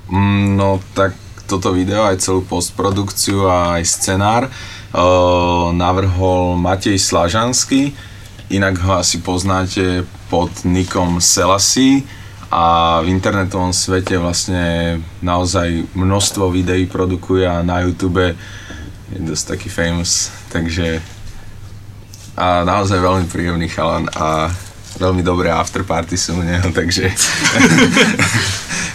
Mm, No tak toto video, aj celú postprodukciu a aj scenár uh, navrhol Matej Slažanský, inak ho asi poznáte pod nikom Selassie. A v internetovom svete vlastne naozaj množstvo videí produkuje a na YouTube je dosť taký famous, takže a naozaj veľmi príjemný chalan a veľmi dobré afterparty sú u neho, takže (laughs)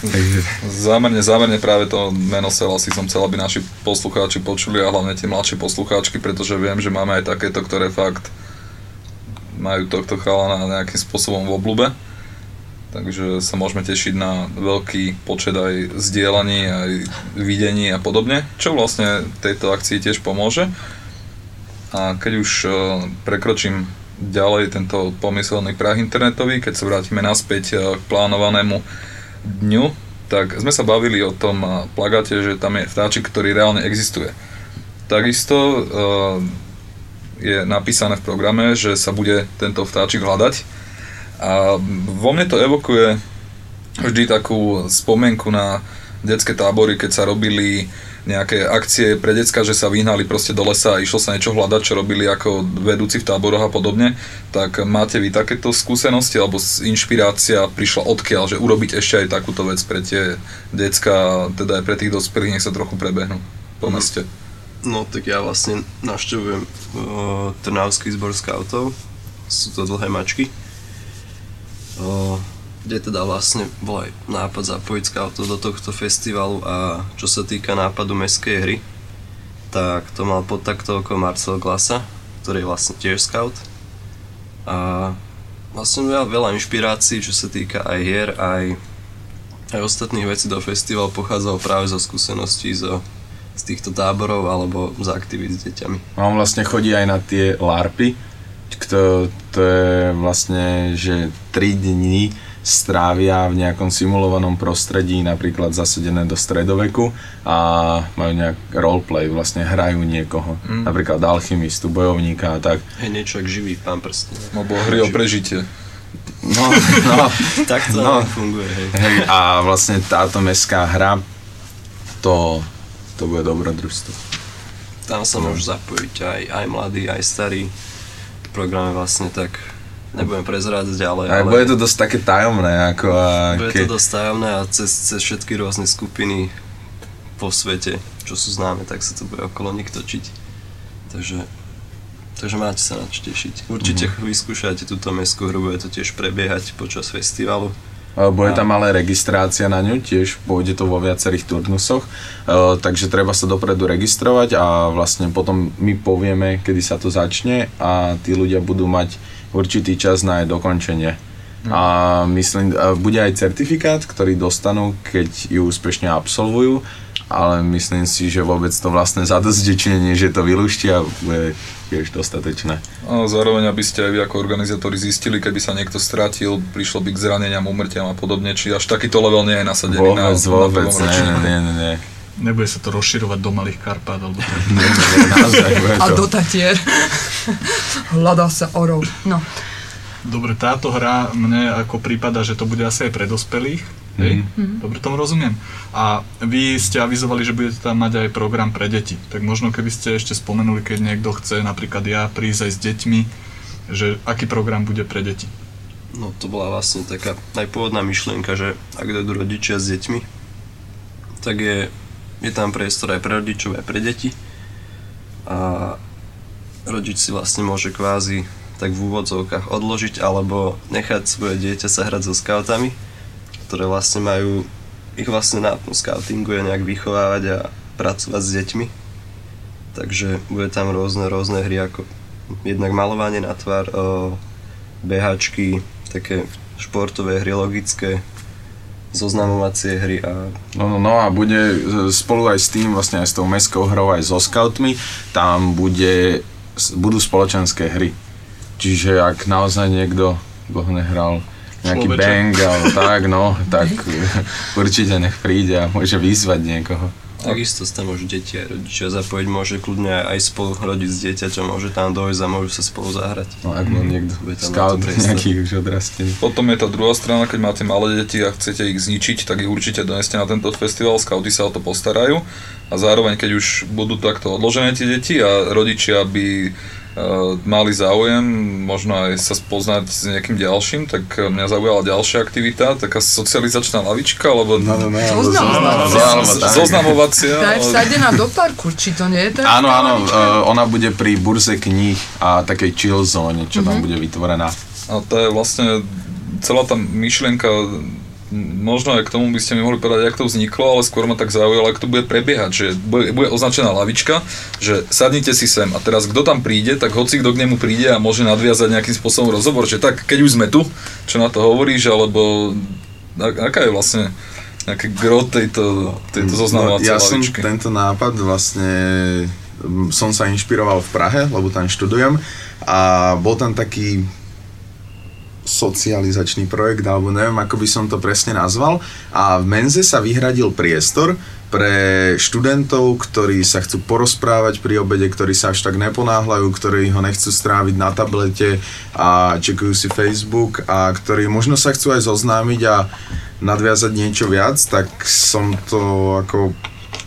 Zámerne, zámerne práve to meno Selassie som chcel, aby naši poslucháči počuli a hlavne tie mladšie poslucháčky, pretože viem, že máme aj takéto, ktoré fakt majú tohto chalana nejakým spôsobom v oblúbe. Takže sa môžeme tešiť na veľký počet aj zdieľaní, aj videní a podobne, čo vlastne tejto akcii tiež pomôže. A keď už eh, prekročím ďalej tento pomyselný prah internetový, keď sa vrátime naspäť eh, k plánovanému dňu, tak sme sa bavili o tom plagáte, že tam je vtáčik, ktorý reálne existuje. Takisto eh, je napísané v programe, že sa bude tento vtáčik hľadať a vo mne to evokuje vždy takú spomienku na detské tábory, keď sa robili nejaké akcie pre decka, že sa vyhnali proste do lesa a išlo sa niečo hľadať, čo robili ako vedúci v táboroch a podobne, tak máte vy takéto skúsenosti alebo inšpirácia prišla odkiaľ, že urobiť ešte aj takúto vec pre tie decka, teda aj pre tých dospelých, nech sa trochu prebehnú po Mhm. meste. No tak ja vlastne navštevujem uh, Trnavský zbor scoutov, sú to dlhé mačky, uh, kde teda vlastne bol aj nápad zapojiť scoutov do tohto festivalu a čo sa týka nápadu mestskej hry, tak to mal pod taktovkou Marcel Glasa, ktorý je vlastne tiež scout. A vlastne veľa, veľa inšpirácií, čo sa týka aj hier, aj, aj ostatných vecí do festivalu pochádzalo práve zo skúseností zo, z týchto táborov alebo z aktivít s deťami. On vlastne chodí aj na tie LARPy, to, to je vlastne, že 3 dní strávia v nejakom simulovanom prostredí, napríklad zasedené do stredoveku a majú nejak roleplay, vlastne hrajú niekoho, Mm. napríklad alchymistu, bojovníka a tak. Hej, niečo jak živý pán prstne. Alebo hry o prežitie. No, no, (laughs) tak to no. funguje, hej. hej. A vlastne táto mestská hra, to, to bude dobrodružstvo. Tam sa môžu zapojiť aj, aj mladí, aj starí. V programe vlastne tak nebudem prezrádzať ďalej, Ale bude to dosť také tajomné, ako a bude ke- to dosť tajomné a cez, cez všetky rôzne skupiny po svete, čo sú známe, tak sa to bude okolo nich točiť. Takže, takže máte sa na čo tešiť. Určite Mhm. vyskúšajte túto mestskú hru, bude to tiež prebiehať počas festivalu. Bude tam ale registrácia na ňu, tiež pôjde to vo viacerých turnusoch, e, takže treba sa dopredu registrovať a vlastne potom my povieme, kedy sa to začne a tí ľudia budú mať určitý čas na aj dokončenie. A myslím, a bude aj certifikát, ktorý dostanú, keď ju úspešne absolvujú, ale myslím si, že vôbec to vlastné zadozdečnenie, že to vylúštia, bude tiež dostatečné. A zároveň, aby ste aj vy ako organizátori zistili, keby sa niekto stratil, prišlo by k zraneniam, umrtiam a podobne, či až takýto level nie je nasadený na, Vôbec, na vôbec, prvom nie, nie, nie, nie. Nebude sa to rozširovať do Malých Karpát alebo tak. (laughs) Nie, nie, naozaj, (laughs) bude A do Tatier. Hľadá sa orov. No. Dobre, táto hra mne ako prípada, že to bude asi aj pre dospelých. Hej? Mhm. Dobre tomu rozumiem. A vy ste avizovali, že budete tam mať aj program pre deti. Tak možno keby ste ešte spomenuli, keď niekto chce, napríklad ja, prísť aj s deťmi, že aký program bude pre deti. No to bola vlastne taká najpôvodná myšlienka, že ak dojdú rodičia s deťmi, tak je, je tam priestor aj pre rodičov, aj pre deti. A rodič si vlastne môže kvázi tak v úvodzovkách odložiť alebo nechať svoje dieťa sa hrať so scoutami, ktoré vlastne majú, ich vlastne náplň scoutingu je nejak vychovávať a pracovať s deťmi. Takže bude tam rôzne, rôzne hry ako jednak malovanie na tvár, behačky, také športové hry, logické, zoznamovacie hry a No, no, no a bude e, spolu aj s tým, vlastne aj s tou mestskou hrou, aj so scoutmi, tam bude, budú spoločenské hry. Čiže ak naozaj niekto, Boh nehral, nejaký Človeče. bang alebo tak, no, tak určite nech príde a môže vyzvať niekoho. Takisto sa tam môžu deti aj rodičia zapojiť, môže kľudne aj spolu rodiť s dieťaťom, môže tam dojsť a môžu sa spolu zahrať. No ak bol niekto tam na scout nejaký už odrastený. Potom je tá druhá strana, keď máte malé deti a chcete ich zničiť, tak ich určite doneste na tento festival, scouty sa o to postarajú a zároveň keď už budú takto odložené tie deti a rodičia by mali záujem možno aj sa spoznať s niekým ďalším, tak eh, mňa zaujala ďalšia aktivita, taká socializačná lavička, alebo No, no, no, Zoznamovacia. zoznamovacia. Tá je vsadená do parku, či to nie je tak? Áno, áno, e, ona bude pri burze kníh a takej chill zóne, čo tam bude vytvorená. A to je vlastne celá tá myšlienka, možno aj k tomu by ste mi mohli povedať, jak to vzniklo, ale skôr ma tak zaujalo, ako to bude prebiehať, že bude, bude označená lavička, že sadnite si sem a teraz kto tam príde, tak hoci kto k nemu príde a môže nadviazať nejakým spôsobom rozhovor, že tak keď už sme tu, čo na to hovoríš, alebo aká je vlastne nejaké gro tejto, tejto zoznamovacej No, ja som lavičky? tento nápad vlastne mm, som sa inšpiroval v Prahe, lebo tam študujem a bol tam taký socializačný projekt, alebo neviem, ako by som to presne nazval. A v Menze sa vyhradil priestor pre študentov, ktorí sa chcú porozprávať pri obede, ktorí sa až tak neponáhľajú, ktorí ho nechcú stráviť na tablete a čekujú si Facebook a ktorí možno sa chcú aj zoznámiť a nadviazať niečo viac, tak som to ako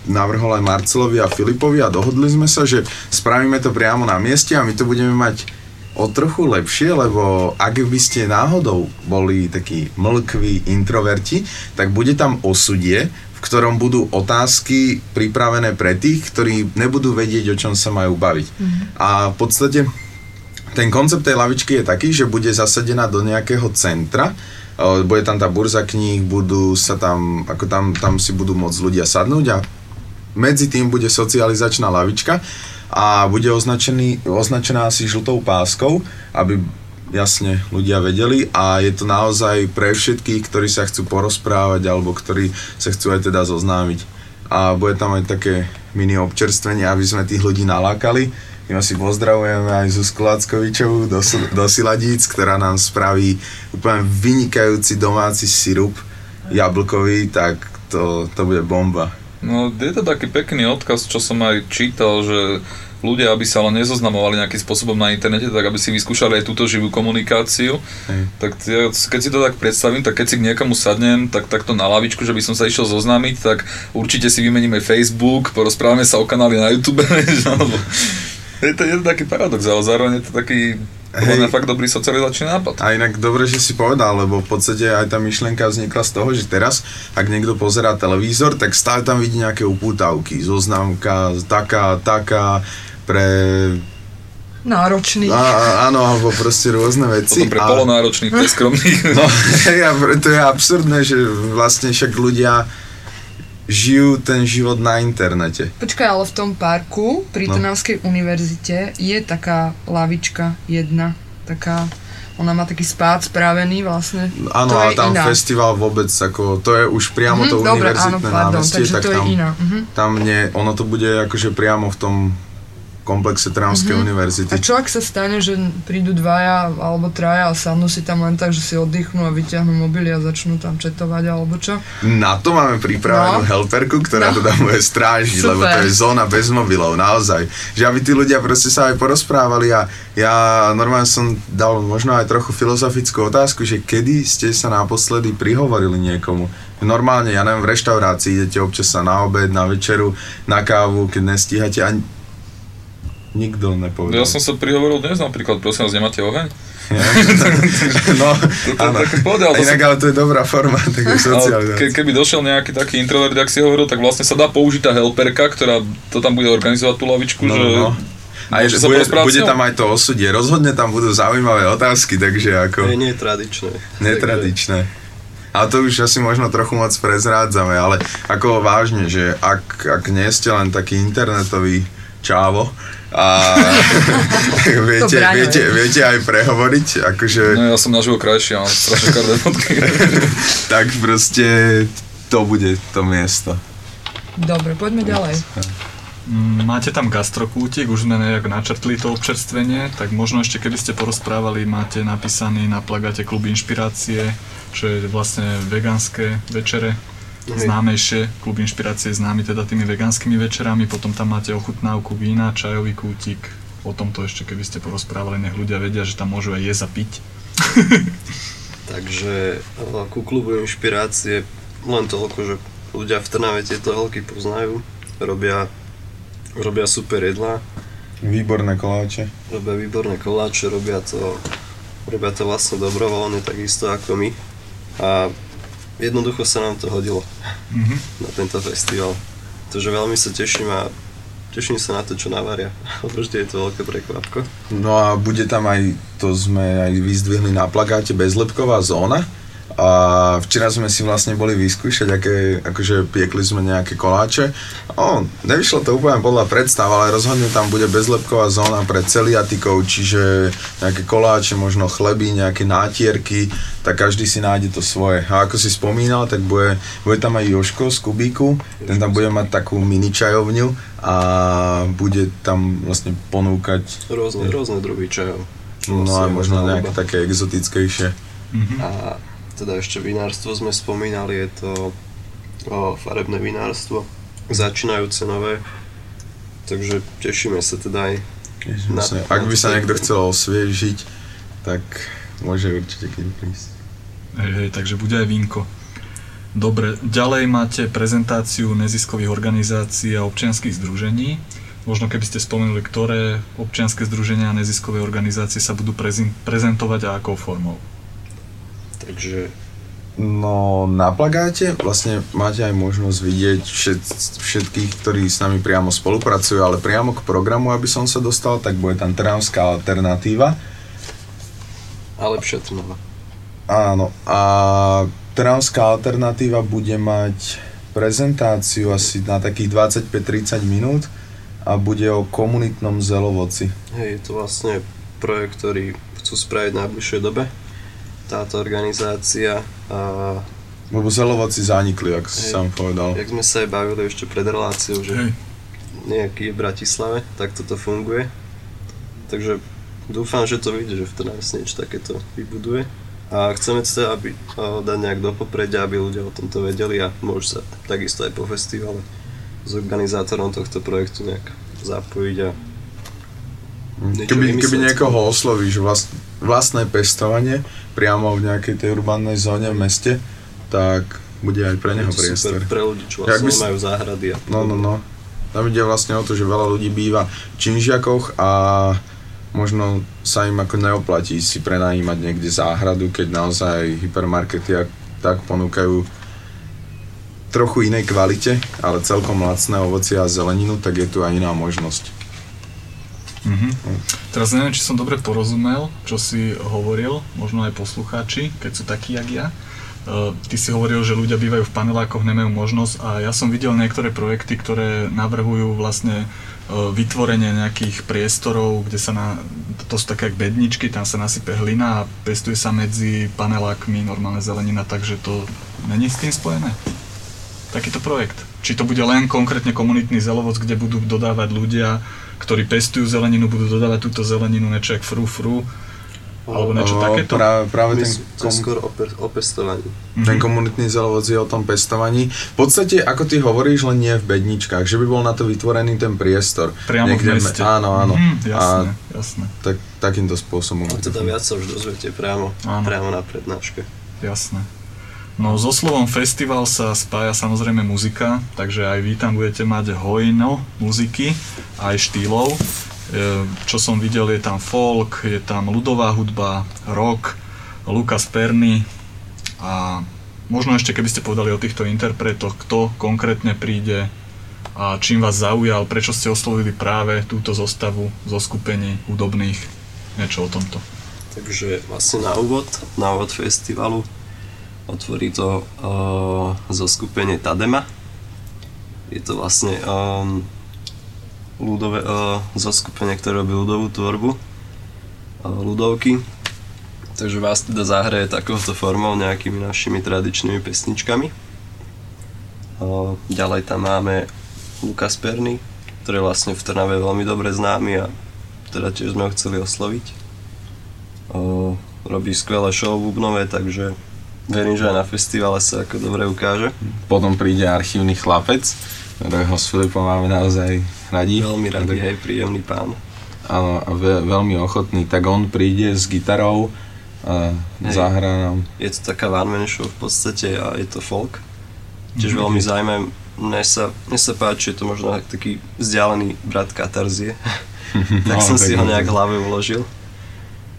navrhol aj Marcelovi a Filipovi a dohodli sme sa, že spravíme to priamo na mieste a my to budeme mať o trochu lepšie, lebo ak by ste náhodou boli takí mlkví introverti, tak bude tam osudie, v ktorom budú otázky pripravené pre tých, ktorí nebudú vedieť, o čom sa majú baviť. A v podstate ten koncept tej lavičky je taký, že bude zasadená do nejakého centra, bude tam tá burza kníh, budú sa tam, ako tam, tam si budú môcť ľudia sadnúť a medzi tým bude socializačná lavička a bude označený, označená asi žltou páskou, aby jasne ľudia vedeli a je to naozaj pre všetkých, ktorí sa chcú porozprávať alebo ktorí sa chcú aj teda zoznámiť. A bude tam aj také mini občerstvenie, aby sme tých ľudí nalákali. My si pozdravujeme aj Zuzku Lackovičovú do, do Siladíc, ktorá nám spraví úplne vynikajúci domáci sirup jablkový, tak to, to bude bomba. No, je to taký pekný odkaz, čo som aj čítal, že ľudia, aby sa len nezoznamovali nejakým spôsobom na internete, tak aby si vyskúšali aj túto živú komunikáciu. Hej. Tak ja, keď si to tak predstavím, tak keď si k niekomu sadnem, tak takto na lavičku, že by som sa išiel zoznámiť, tak určite si vymeníme Facebook, porozprávame sa o kanáli na YouTube. (laughs) Je to, je to taký paradox, ale zároveň je to taký mňa fakt dobrý socializačný nápad. A inak dobre, že si povedal, lebo v podstate aj tá myšlienka vznikla z toho, že teraz, ak niekto pozerá televízor, tak stále tam vidí nejaké upútavky, zoznamka, taká, taká, pre... Náročný. A, áno, alebo proste rôzne veci. Potom pre a- polonáročných, pre skromných. No, (laughs) hej, a to je absurdné, že vlastne však ľudia žijú ten život na internete. Počkaj, ale v tom parku pri No. Trnavskej univerzite je taká lavička jedna, taká ona má taký spád spravený vlastne. Áno, ale je tam iná. festival vôbec, ako, to je už priamo Mhm, to dobre, áno, univerzitné pardon, námestie, tak to je tam, iná, mhm. tam nie, ono to bude akože priamo v tom komplexe Trnavskej Mhm. univerzity. A čo ak sa stane, že prídu dvaja alebo traja a sadnú si tam len tak, že si oddychnú a vyťahnú mobily a začnú tam četovať alebo čo? Na to máme pripravenú No. helperku, ktorá No. to tam bude strážiť, Super. lebo to je zóna bez mobilov, naozaj. Že aby tí ľudia proste sa aj porozprávali a ja normálne som dal možno aj trochu filozofickú otázku, že kedy ste sa naposledy prihovorili niekomu? Normálne, ja neviem, v reštaurácii idete občas sa na obed, na večeru, na kávu, keď nestíhate a nikto nepovedal. Ja som sa prihovoril dnes napríklad, prosím vás, nemáte oheň? (laughs) no, to, to, áno. A to inak, som- ale to je dobrá forma sociálne. ke, keby došiel nejaký taký introvert, ak si hovoril, tak vlastne sa dá použiť tá helperka, ktorá to tam bude organizovať tú lavičku, No, že... no. A môže je, bude, bude tam aj to osudie. Rozhodne tam budú zaujímavé otázky, takže ako... Je netradičné. Netradičné. A to už asi možno trochu moc prezrádzame, ale ako vážne, že ak, ak nie ste len taký internetový čávo, a (laughs) viete, viete, viete aj prehovoriť, akože... No ja som naživo krajší, mám strašne kardé (laughs) tak proste to bude to miesto. Dobre, poďme ďalej. Mm, Máte tam gastrokútik, už sme nejak načrtli to občerstvenie, tak možno ešte keby ste porozprávali, máte napísaný na plagáte klub Inšpirácie, čo je vlastne vegánske večere. Známejšie, klub Inšpirácie je známy teda tými vegánskymi večerami, potom tam máte ochutnávku vína, čajový kútik, o tomto ešte keby ste porozprávali, nech ľudia vedia, že tam môžu aj jesť a piť. (laughs) Takže eh, ku klubu inšpirácie len toľko, že ľudia v Trnave tieto holky poznajú, robia, robia super jedlá, Výborné koláče. robia výborné koláče, robia to, robia to vlastne dobrovoľne, takisto ako my. A jednoducho sa nám to hodilo Mhm. na tento festival. Takže veľmi sa teším a teším sa na to, čo navaria. (laughs) Vždy je to veľké prekvapko. No a bude tam aj, to sme aj vyzdvihli na plagáte, bezlepková zóna. A včera sme si vlastne boli vyskúšať, aké, akože piekli sme nejaké koláče. O, nevyšlo to úplne podľa predstav, ale rozhodne tam bude bezlepková zóna pre celiatikov, čiže nejaké koláče, možno chleby, nejaké nátierky, tak každý si nájde to svoje. A ako si spomínal, tak bude, bude tam aj Joško z Kubíku, ten tam bude mať takú mini čajovňu a bude tam vlastne ponúkať Rôzne, rôzne druhy čajov. No a Vlastne možno nejaké také exotickejšie. A teda ešte vinárstvo sme spomínali, je to o, farebné vinárstvo, začínajúce nové, takže tešíme sa teda aj na, Vlastne, ak by sa niekto chcel osviežiť, tak môže určite k prísť. Hej, hej, takže bude aj vínko. Dobre, ďalej máte prezentáciu neziskových organizácií a občianských združení. Možno keby ste spomenuli, ktoré občianske združenia a neziskové organizácie sa budú prezentovať a akou formou. Takže No na plagáte vlastne máte aj možnosť vidieť všet, všetkých, ktorí s nami priamo spolupracujú, ale priamo k programu, aby som sa dostal, tak bude tam Trnavská alternatíva. a lepšia Trnava. Áno, a Trnavská alternatíva bude mať prezentáciu asi na takých 25-30 minút a bude o komunitnom zelovoci. Hej, je to vlastne projekt, ktorý chcú spraviť v najbližšej dobe. Táto organizácia a Lebo zelovoci zanikli, ako si Hej. sám povedal. jak sme sa aj bavili ešte pred reláciou, že Hej. nejaký v Bratislave, tak toto funguje. Takže dúfam, že to vyjde, že v Trnave sa niečo takéto vybuduje. A chceme sa aby, o, dať nejak do popredia, aby ľudia o tomto vedeli a môžu sa takisto aj po festivale s organizátorom tohto projektu nejak zapojiť a niečo Keby, keby niekoho oslovíš vlast, vlastné pestovanie priamo v nejakej tej urbannej zóne v meste, tak bude aj pre neho priestor. super pre ľudí, čo vlastne by nemajú záhrady. A No, no, no. Tam ide vlastne o to, že veľa ľudí býva v činžiakoch a možno sa im ako neoplatí si prenajímať niekde záhradu, keď naozaj hypermarkety a tak ponúkajú trochu inej kvalite, ale celkom lacné ovocie a zeleninu, tak je tu aj iná možnosť. Mhm. Teraz neviem, či som dobre porozumel, čo si hovoril, možno aj poslucháči, keď sú takí jak ja. ty si hovoril, že ľudia bývajú v panelákoch, nemajú možnosť a ja som videl niektoré projekty, ktoré navrhujú vlastne e, vytvorenie nejakých priestorov, kde sa na, to sú také bedničky, tam sa nasype hlina a pestuje sa medzi panelákmi normálne zelenina, takže to není s tým spojené? Takýto projekt. Či to bude len konkrétne komunitný zelovoc, kde budú dodávať ľudia, ktorí pestujú zeleninu, budú dodávať túto zeleninu niečo jak fru fru, alebo niečo O, takéto? Práve, práve ten, To je skôr o, pestovaní. ten komunitný zelovoc je o tom pestovaní. V podstate, ako ty hovoríš, len nie v bedničkách, že by bol na to vytvorený ten priestor. Priamo v Niekde meste. Áno, áno. Mhm, jasné, a jasné. Tak, takýmto spôsobom. A teda viac sa už dozviete priamo, Áno. priamo na prednáške. Jasné. No so slovom festival sa spája samozrejme muzika, takže aj vy tam budete mať hojno muziky, aj štýlov. E, Čo som videl, je tam folk, je tam ľudová hudba, rock, Lukas Perny a možno ešte keby ste povedali o týchto interpretoch, kto konkrétne príde a čím vás zaujal, prečo ste oslovili práve túto zostavu zo skupení hudobných, niečo o tomto. Takže vlastne na úvod, na úvod festivalu otvorí to uh, zo skupenie Tadema. Je to vlastne um, ľudové, uh, zo skupenie, ktoré robí ľudovú tvorbu, uh, ľudovky. Takže vás teda zahraje takouto formou nejakými našimi tradičnými pesničkami. Uh, ďalej tam máme Lukas Perny, ktorý je vlastne v Trnave veľmi dobre známy a teda tiež sme ho chceli osloviť. O, robí skvelé show bubnové, takže verím, že aj na festivale sa ako dobre ukáže. Potom príde archívny chlapec, ktorého s Filipom máme naozaj radi. Veľmi radi, hej, príjemný pán. Áno, a ve, veľmi ochotný. Tak on príde s gitarou a Hej. zahrá nám. Je to taká one man show v podstate a je to folk. Tiež Mhm. veľmi zaujímavé. Mne sa, mne sa páči, je to možno taký vzdialený brat Katarzie. (laughs) tak No, som tak si ho nejak v hlave uložil.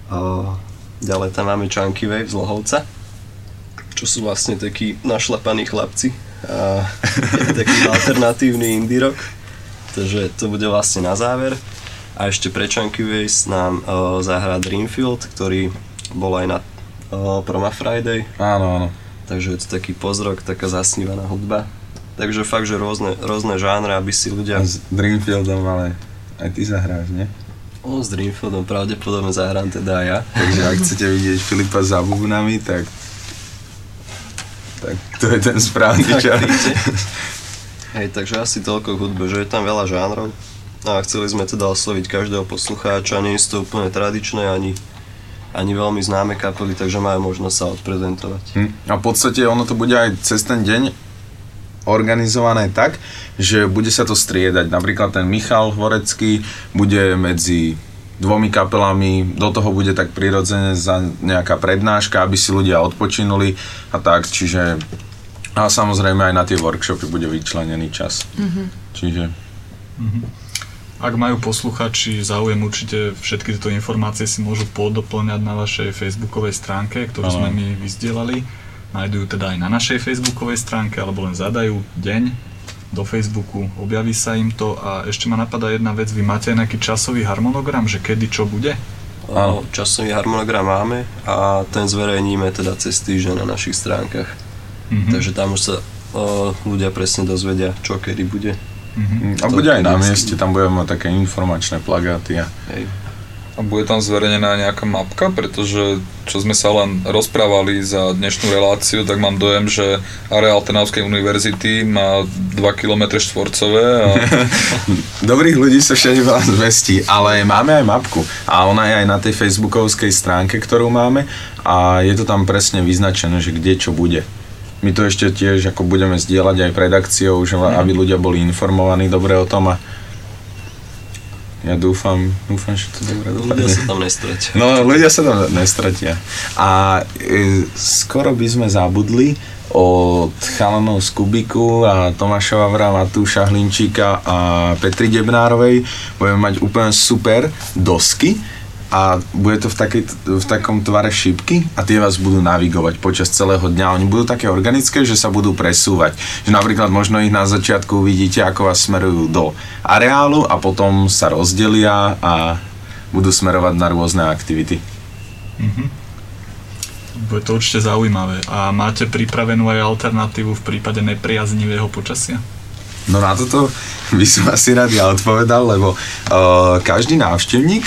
O, ďalej tam máme Chunky Wave z Lohovca, čo sú vlastne takí našlapaní chlapci. A je taký alternatívny indie rock. Takže to bude vlastne na záver. A ešte pre Chunky Waves nám o, zahrá Dreamfield, ktorý bol aj na o, Proma Friday. Áno, áno. Takže je to taký pozrok, taká zasnívaná hudba. Takže fakt, že rôzne, rôzne žánre, aby si ľudia... S Dreamfieldom, ale aj ty zahráš, nie? O, s Dreamfieldom pravdepodobne zahrám teda aj ja. Takže ak chcete vidieť Filipa za bubnami, tak tak to je ten správny Tak čas. (laughs) Hej, takže asi toľko k hudbe, že je tam veľa žánrov. A chceli sme teda osloviť každého poslucháča, nie je to úplne tradičné ani, ani veľmi známe kapely, takže majú možnosť sa odprezentovať. Hm. A v podstate ono to bude aj cez ten deň organizované tak, že bude sa to striedať. Napríklad ten Michal Hvorecký bude medzi dvomi kapelami, do toho bude tak prirodzene za nejaká prednáška, aby si ľudia odpočinuli a tak, čiže a samozrejme aj na tie workshopy bude vyčlenený čas. Mhm. Čiže Ak majú posluchači záujem, určite všetky tieto informácie si môžu podoplňať na vašej facebookovej stránke, ktorú Áno. sme my vyzdielali. Nájdú ju teda aj na našej facebookovej stránke, alebo len zadajú deň do Facebooku, objaví sa im to a ešte ma napadá jedna vec, vy máte aj nejaký časový harmonogram, že kedy čo bude? Áno. Časový harmonogram máme a ten zverejníme teda cez týždeň na našich stránkach. Mhm. Takže tam už sa o, ľudia presne dozvedia, čo kedy bude. Mhm. a To bude aj na mieste, tam budeme mať také informačné plagáty a Hej. A bude tam zverejnená nejaká mapka, pretože čo sme sa len rozprávali za dnešnú reláciu, tak mám dojem, že areál Trnavskej univerzity má 2 km štvorcové a (laughs) Dobrých ľudí sa všade veľa zmestí, ale máme aj mapku. A ona je aj na tej facebookovskej stránke, ktorú máme. A je to tam presne vyznačené, že kde čo bude. My to ešte tiež ako budeme zdieľať aj pred akciou, že aby ľudia boli informovaní dobre o tom a ja dúfam, dúfam, že to dobre dopadne. Ľudia sa tam nestratia. No, ľudia sa tam nestratia. A e, skoro by sme zabudli od chalanov z Kubiku a Tomáša Vavra, Matúša Hlinčíka a Petri Debnárovej. Budeme mať úplne super dosky a bude to v, takej, v takom tvare šipky a tie vás budú navigovať počas celého dňa. Oni budú také organické, že sa budú presúvať. Že napríklad možno ich na začiatku uvidíte, ako vás smerujú do areálu a potom sa rozdelia a budú smerovať na rôzne aktivity. Bude to určite zaujímavé. A máte pripravenú aj alternatívu v prípade nepriaznivého počasia? No na toto by som asi rád ja odpovedal, lebo uh, každý návštevník,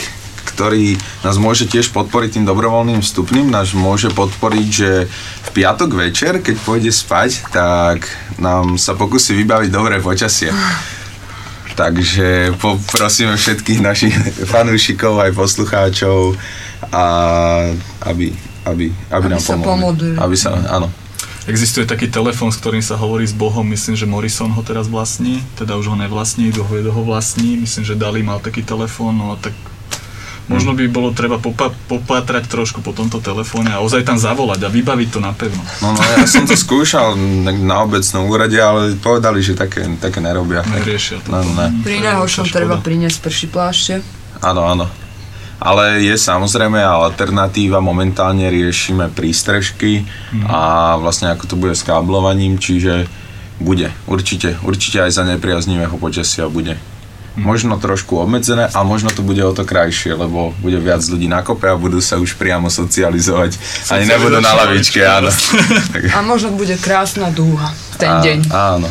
ktorý nás môže tiež podporiť tým dobrovoľným vstupným, nás môže podporiť, že v piatok večer, keď pôjde spať, tak nám sa pokusí vybaviť dobré počasie. Takže poprosíme všetkých našich fanúšikov aj poslucháčov, a aby, aby, aby, aby nám sa pomohli. pomodlili. Aby sa, áno. Existuje taký telefón, s ktorým sa hovorí s Bohom, myslím, že Morrison ho teraz vlastní, teda už ho nevlastní, kto ho vlastní, myslím, že Dali mal taký telefón, no a tak možno by bolo treba popa- popátrať trošku po tomto telefóne a ozaj tam zavolať a vybaviť to napevno. No, no ja som to skúšal na obecnom úrade, ale povedali, že také, také nerobia. Neriešia to. No, ne. Pri najhoršom treba priniesť prší plášte. Áno, áno. Ale je samozrejme alternatíva, momentálne riešime prístrežky Mhm. a vlastne ako to bude s káblovaním, čiže bude, určite, určite aj za nepriaznivého počasia bude. Možno trošku obmedzené a možno to bude o to krajšie, lebo bude viac ľudí na kope a budú sa už priamo socializovať. Ani nebudú na lavičke, áno. (laughs) A možno bude krásna dúha v ten Á- deň. Áno,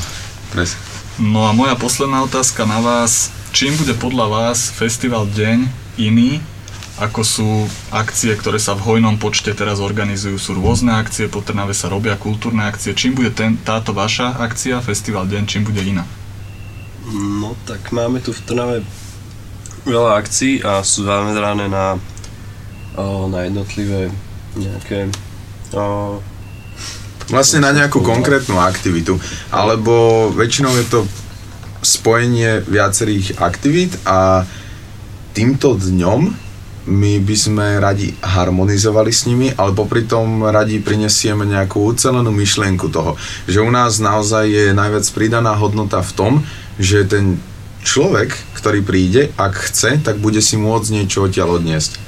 presne. No a moja posledná otázka na vás. Čím bude podľa vás Festival Deň iný, ako sú akcie, ktoré sa v hojnom počte teraz organizujú? Sú rôzne akcie, po Trnave sa robia kultúrne akcie. Čím bude ten, táto vaša akcia, Festival Deň, čím bude iná? No tak máme tu v Trnave veľa akcií a sú zamerané na, o, na jednotlivé nejaké o, Vlastne na nejakú konkrétnu aktivitu. Alebo väčšinou je to spojenie viacerých aktivít a týmto dňom my by sme radi harmonizovali s nimi, ale popri tom radi prinesieme nejakú ucelenú myšlienku toho, že u nás naozaj je najviac pridaná hodnota v tom, že ten človek, ktorý príde, ak chce, tak bude si môcť niečo odtiaľ odniesť.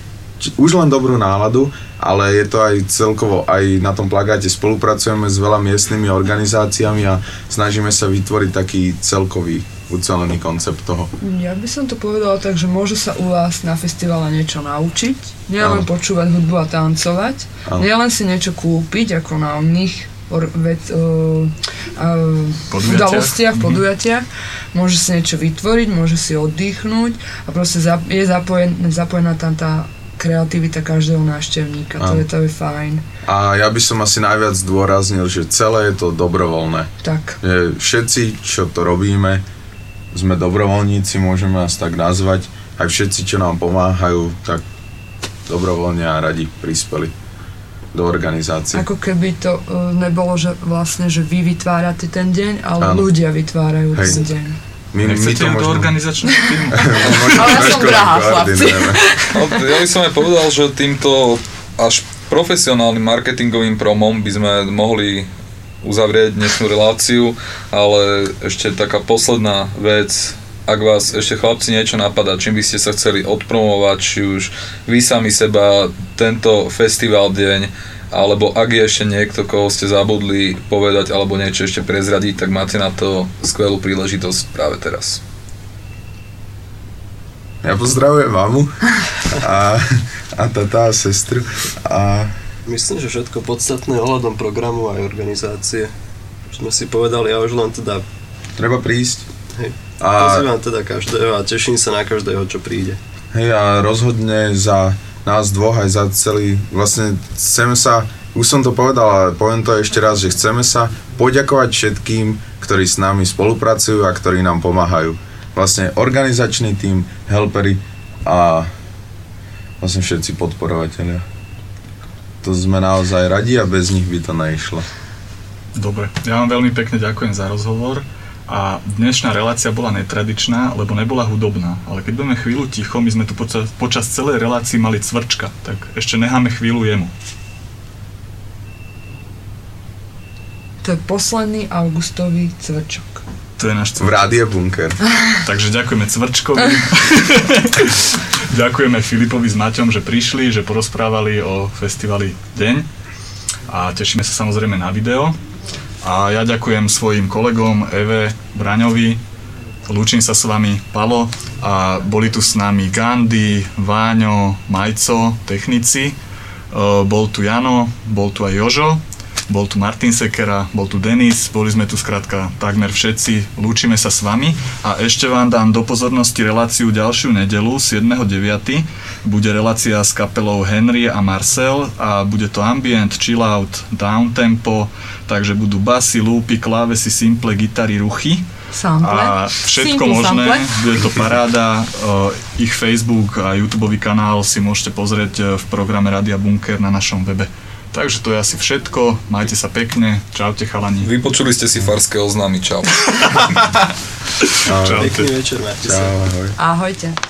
Už len dobrú náladu, ale je to aj celkovo, aj na tom plagáte spolupracujeme s veľa miestnymi organizáciami a snažíme sa vytvoriť taký celkový ucelený koncept toho. Ja by som to povedala tak, že môže sa u vás na festivale niečo naučiť, nielen počúvať hudbu a tancovať, Áno. nielen si niečo kúpiť, ako na oných or, vec, uh, uh, udalostiach, Mhm. podujatiach, môže si niečo vytvoriť, môže si oddychnúť a proste zap, je zapojen, zapojená tam tá kreativita každého návštevníka, to je, to je fajn. A ja by som asi najviac zdôraznil, že celé je to dobrovoľné. Tak. Že všetci, čo to robíme, sme dobrovoľníci, môžeme nás tak nazvať. Aj všetci, čo nám pomáhajú, tak dobrovoľne a radi prispeli do organizácie. Ako keby to uh, nebolo, že vlastne, že vy vytvárate ten deň, ale Áno. ľudia vytvárajú Hej. ten deň. My, my Nechcete to do možno... organizačného (laughs) týmu? Ale ja som drahá, chlapci. No, ja by som aj povedal, že týmto až profesionálnym marketingovým promom by sme mohli uzavrieť dnešnú reláciu, ale ešte taká posledná vec, ak vás ešte chlapci niečo napadá, čím by ste sa chceli odpromovať, či už vy sami seba, tento festival deň, alebo ak je ešte niekto, koho ste zabudli povedať alebo niečo ešte prezradiť, tak máte na to skvelú príležitosť práve teraz. Ja pozdravujem mamu a, a tata a sestru a Myslím, že všetko podstatné ohľadom programu aj organizácie. Už sme si povedali, ja už len teda treba prísť. Hej. A- Pozývam teda každého a teším sa na každého, čo príde. Hej a rozhodne za nás dvoch aj za celý, vlastne chceme sa, už som to povedal, ale poviem to ešte raz, že chceme sa poďakovať všetkým, ktorí s nami spolupracujú a ktorí nám pomáhajú. Vlastne organizačný tím, helpery a vlastne všetci podporovatelia. To sme naozaj radi a bez nich by to neišlo. Dobre, ja vám veľmi pekne ďakujem za rozhovor a dnešná relácia bola netradičná, lebo nebola hudobná, ale keď budeme chvíľu ticho, my sme tu počas, počas celej relácii mali cvrčka, tak ešte necháme chvíľu jemu. To je posledný augustový cvrčok. To je náš V Rádio Bunker. (laughs) Takže ďakujeme Cvrčkovi. (laughs) ďakujeme Filipovi s Maťom, že prišli, že porozprávali o festivali Deň. A tešíme sa samozrejme na video. A ja ďakujem svojim kolegom Eve, Braňovi, lúčim sa s vami Palo a boli tu s nami Gandhi, Váňo, Majco, technici. Uh, bol tu Jano, bol tu aj Jožo, bol tu Martin Sekera, bol tu Denis, boli sme tu skrátka takmer všetci, lúčime sa s vami a ešte vám dám do pozornosti reláciu ďalšiu nedelu 7.9. Bude relácia s kapelou Henry a Marcel a bude to ambient, chill out, down tempo, takže budú basy, lúpy, klávesy, simple, gitary, ruchy. Sample. A všetko Simple možné, sample. bude to paráda. Uh, ich Facebook a YouTube kanál si môžete pozrieť uh, v programe Radia Bunker na našom webe. Takže to je asi všetko, majte sa pekne, čaute chalani. Vypočuli ste si farské oznámy, (laughs) (laughs) čau. Čaute. Pekný večer. Čau, ahoj. Ahojte.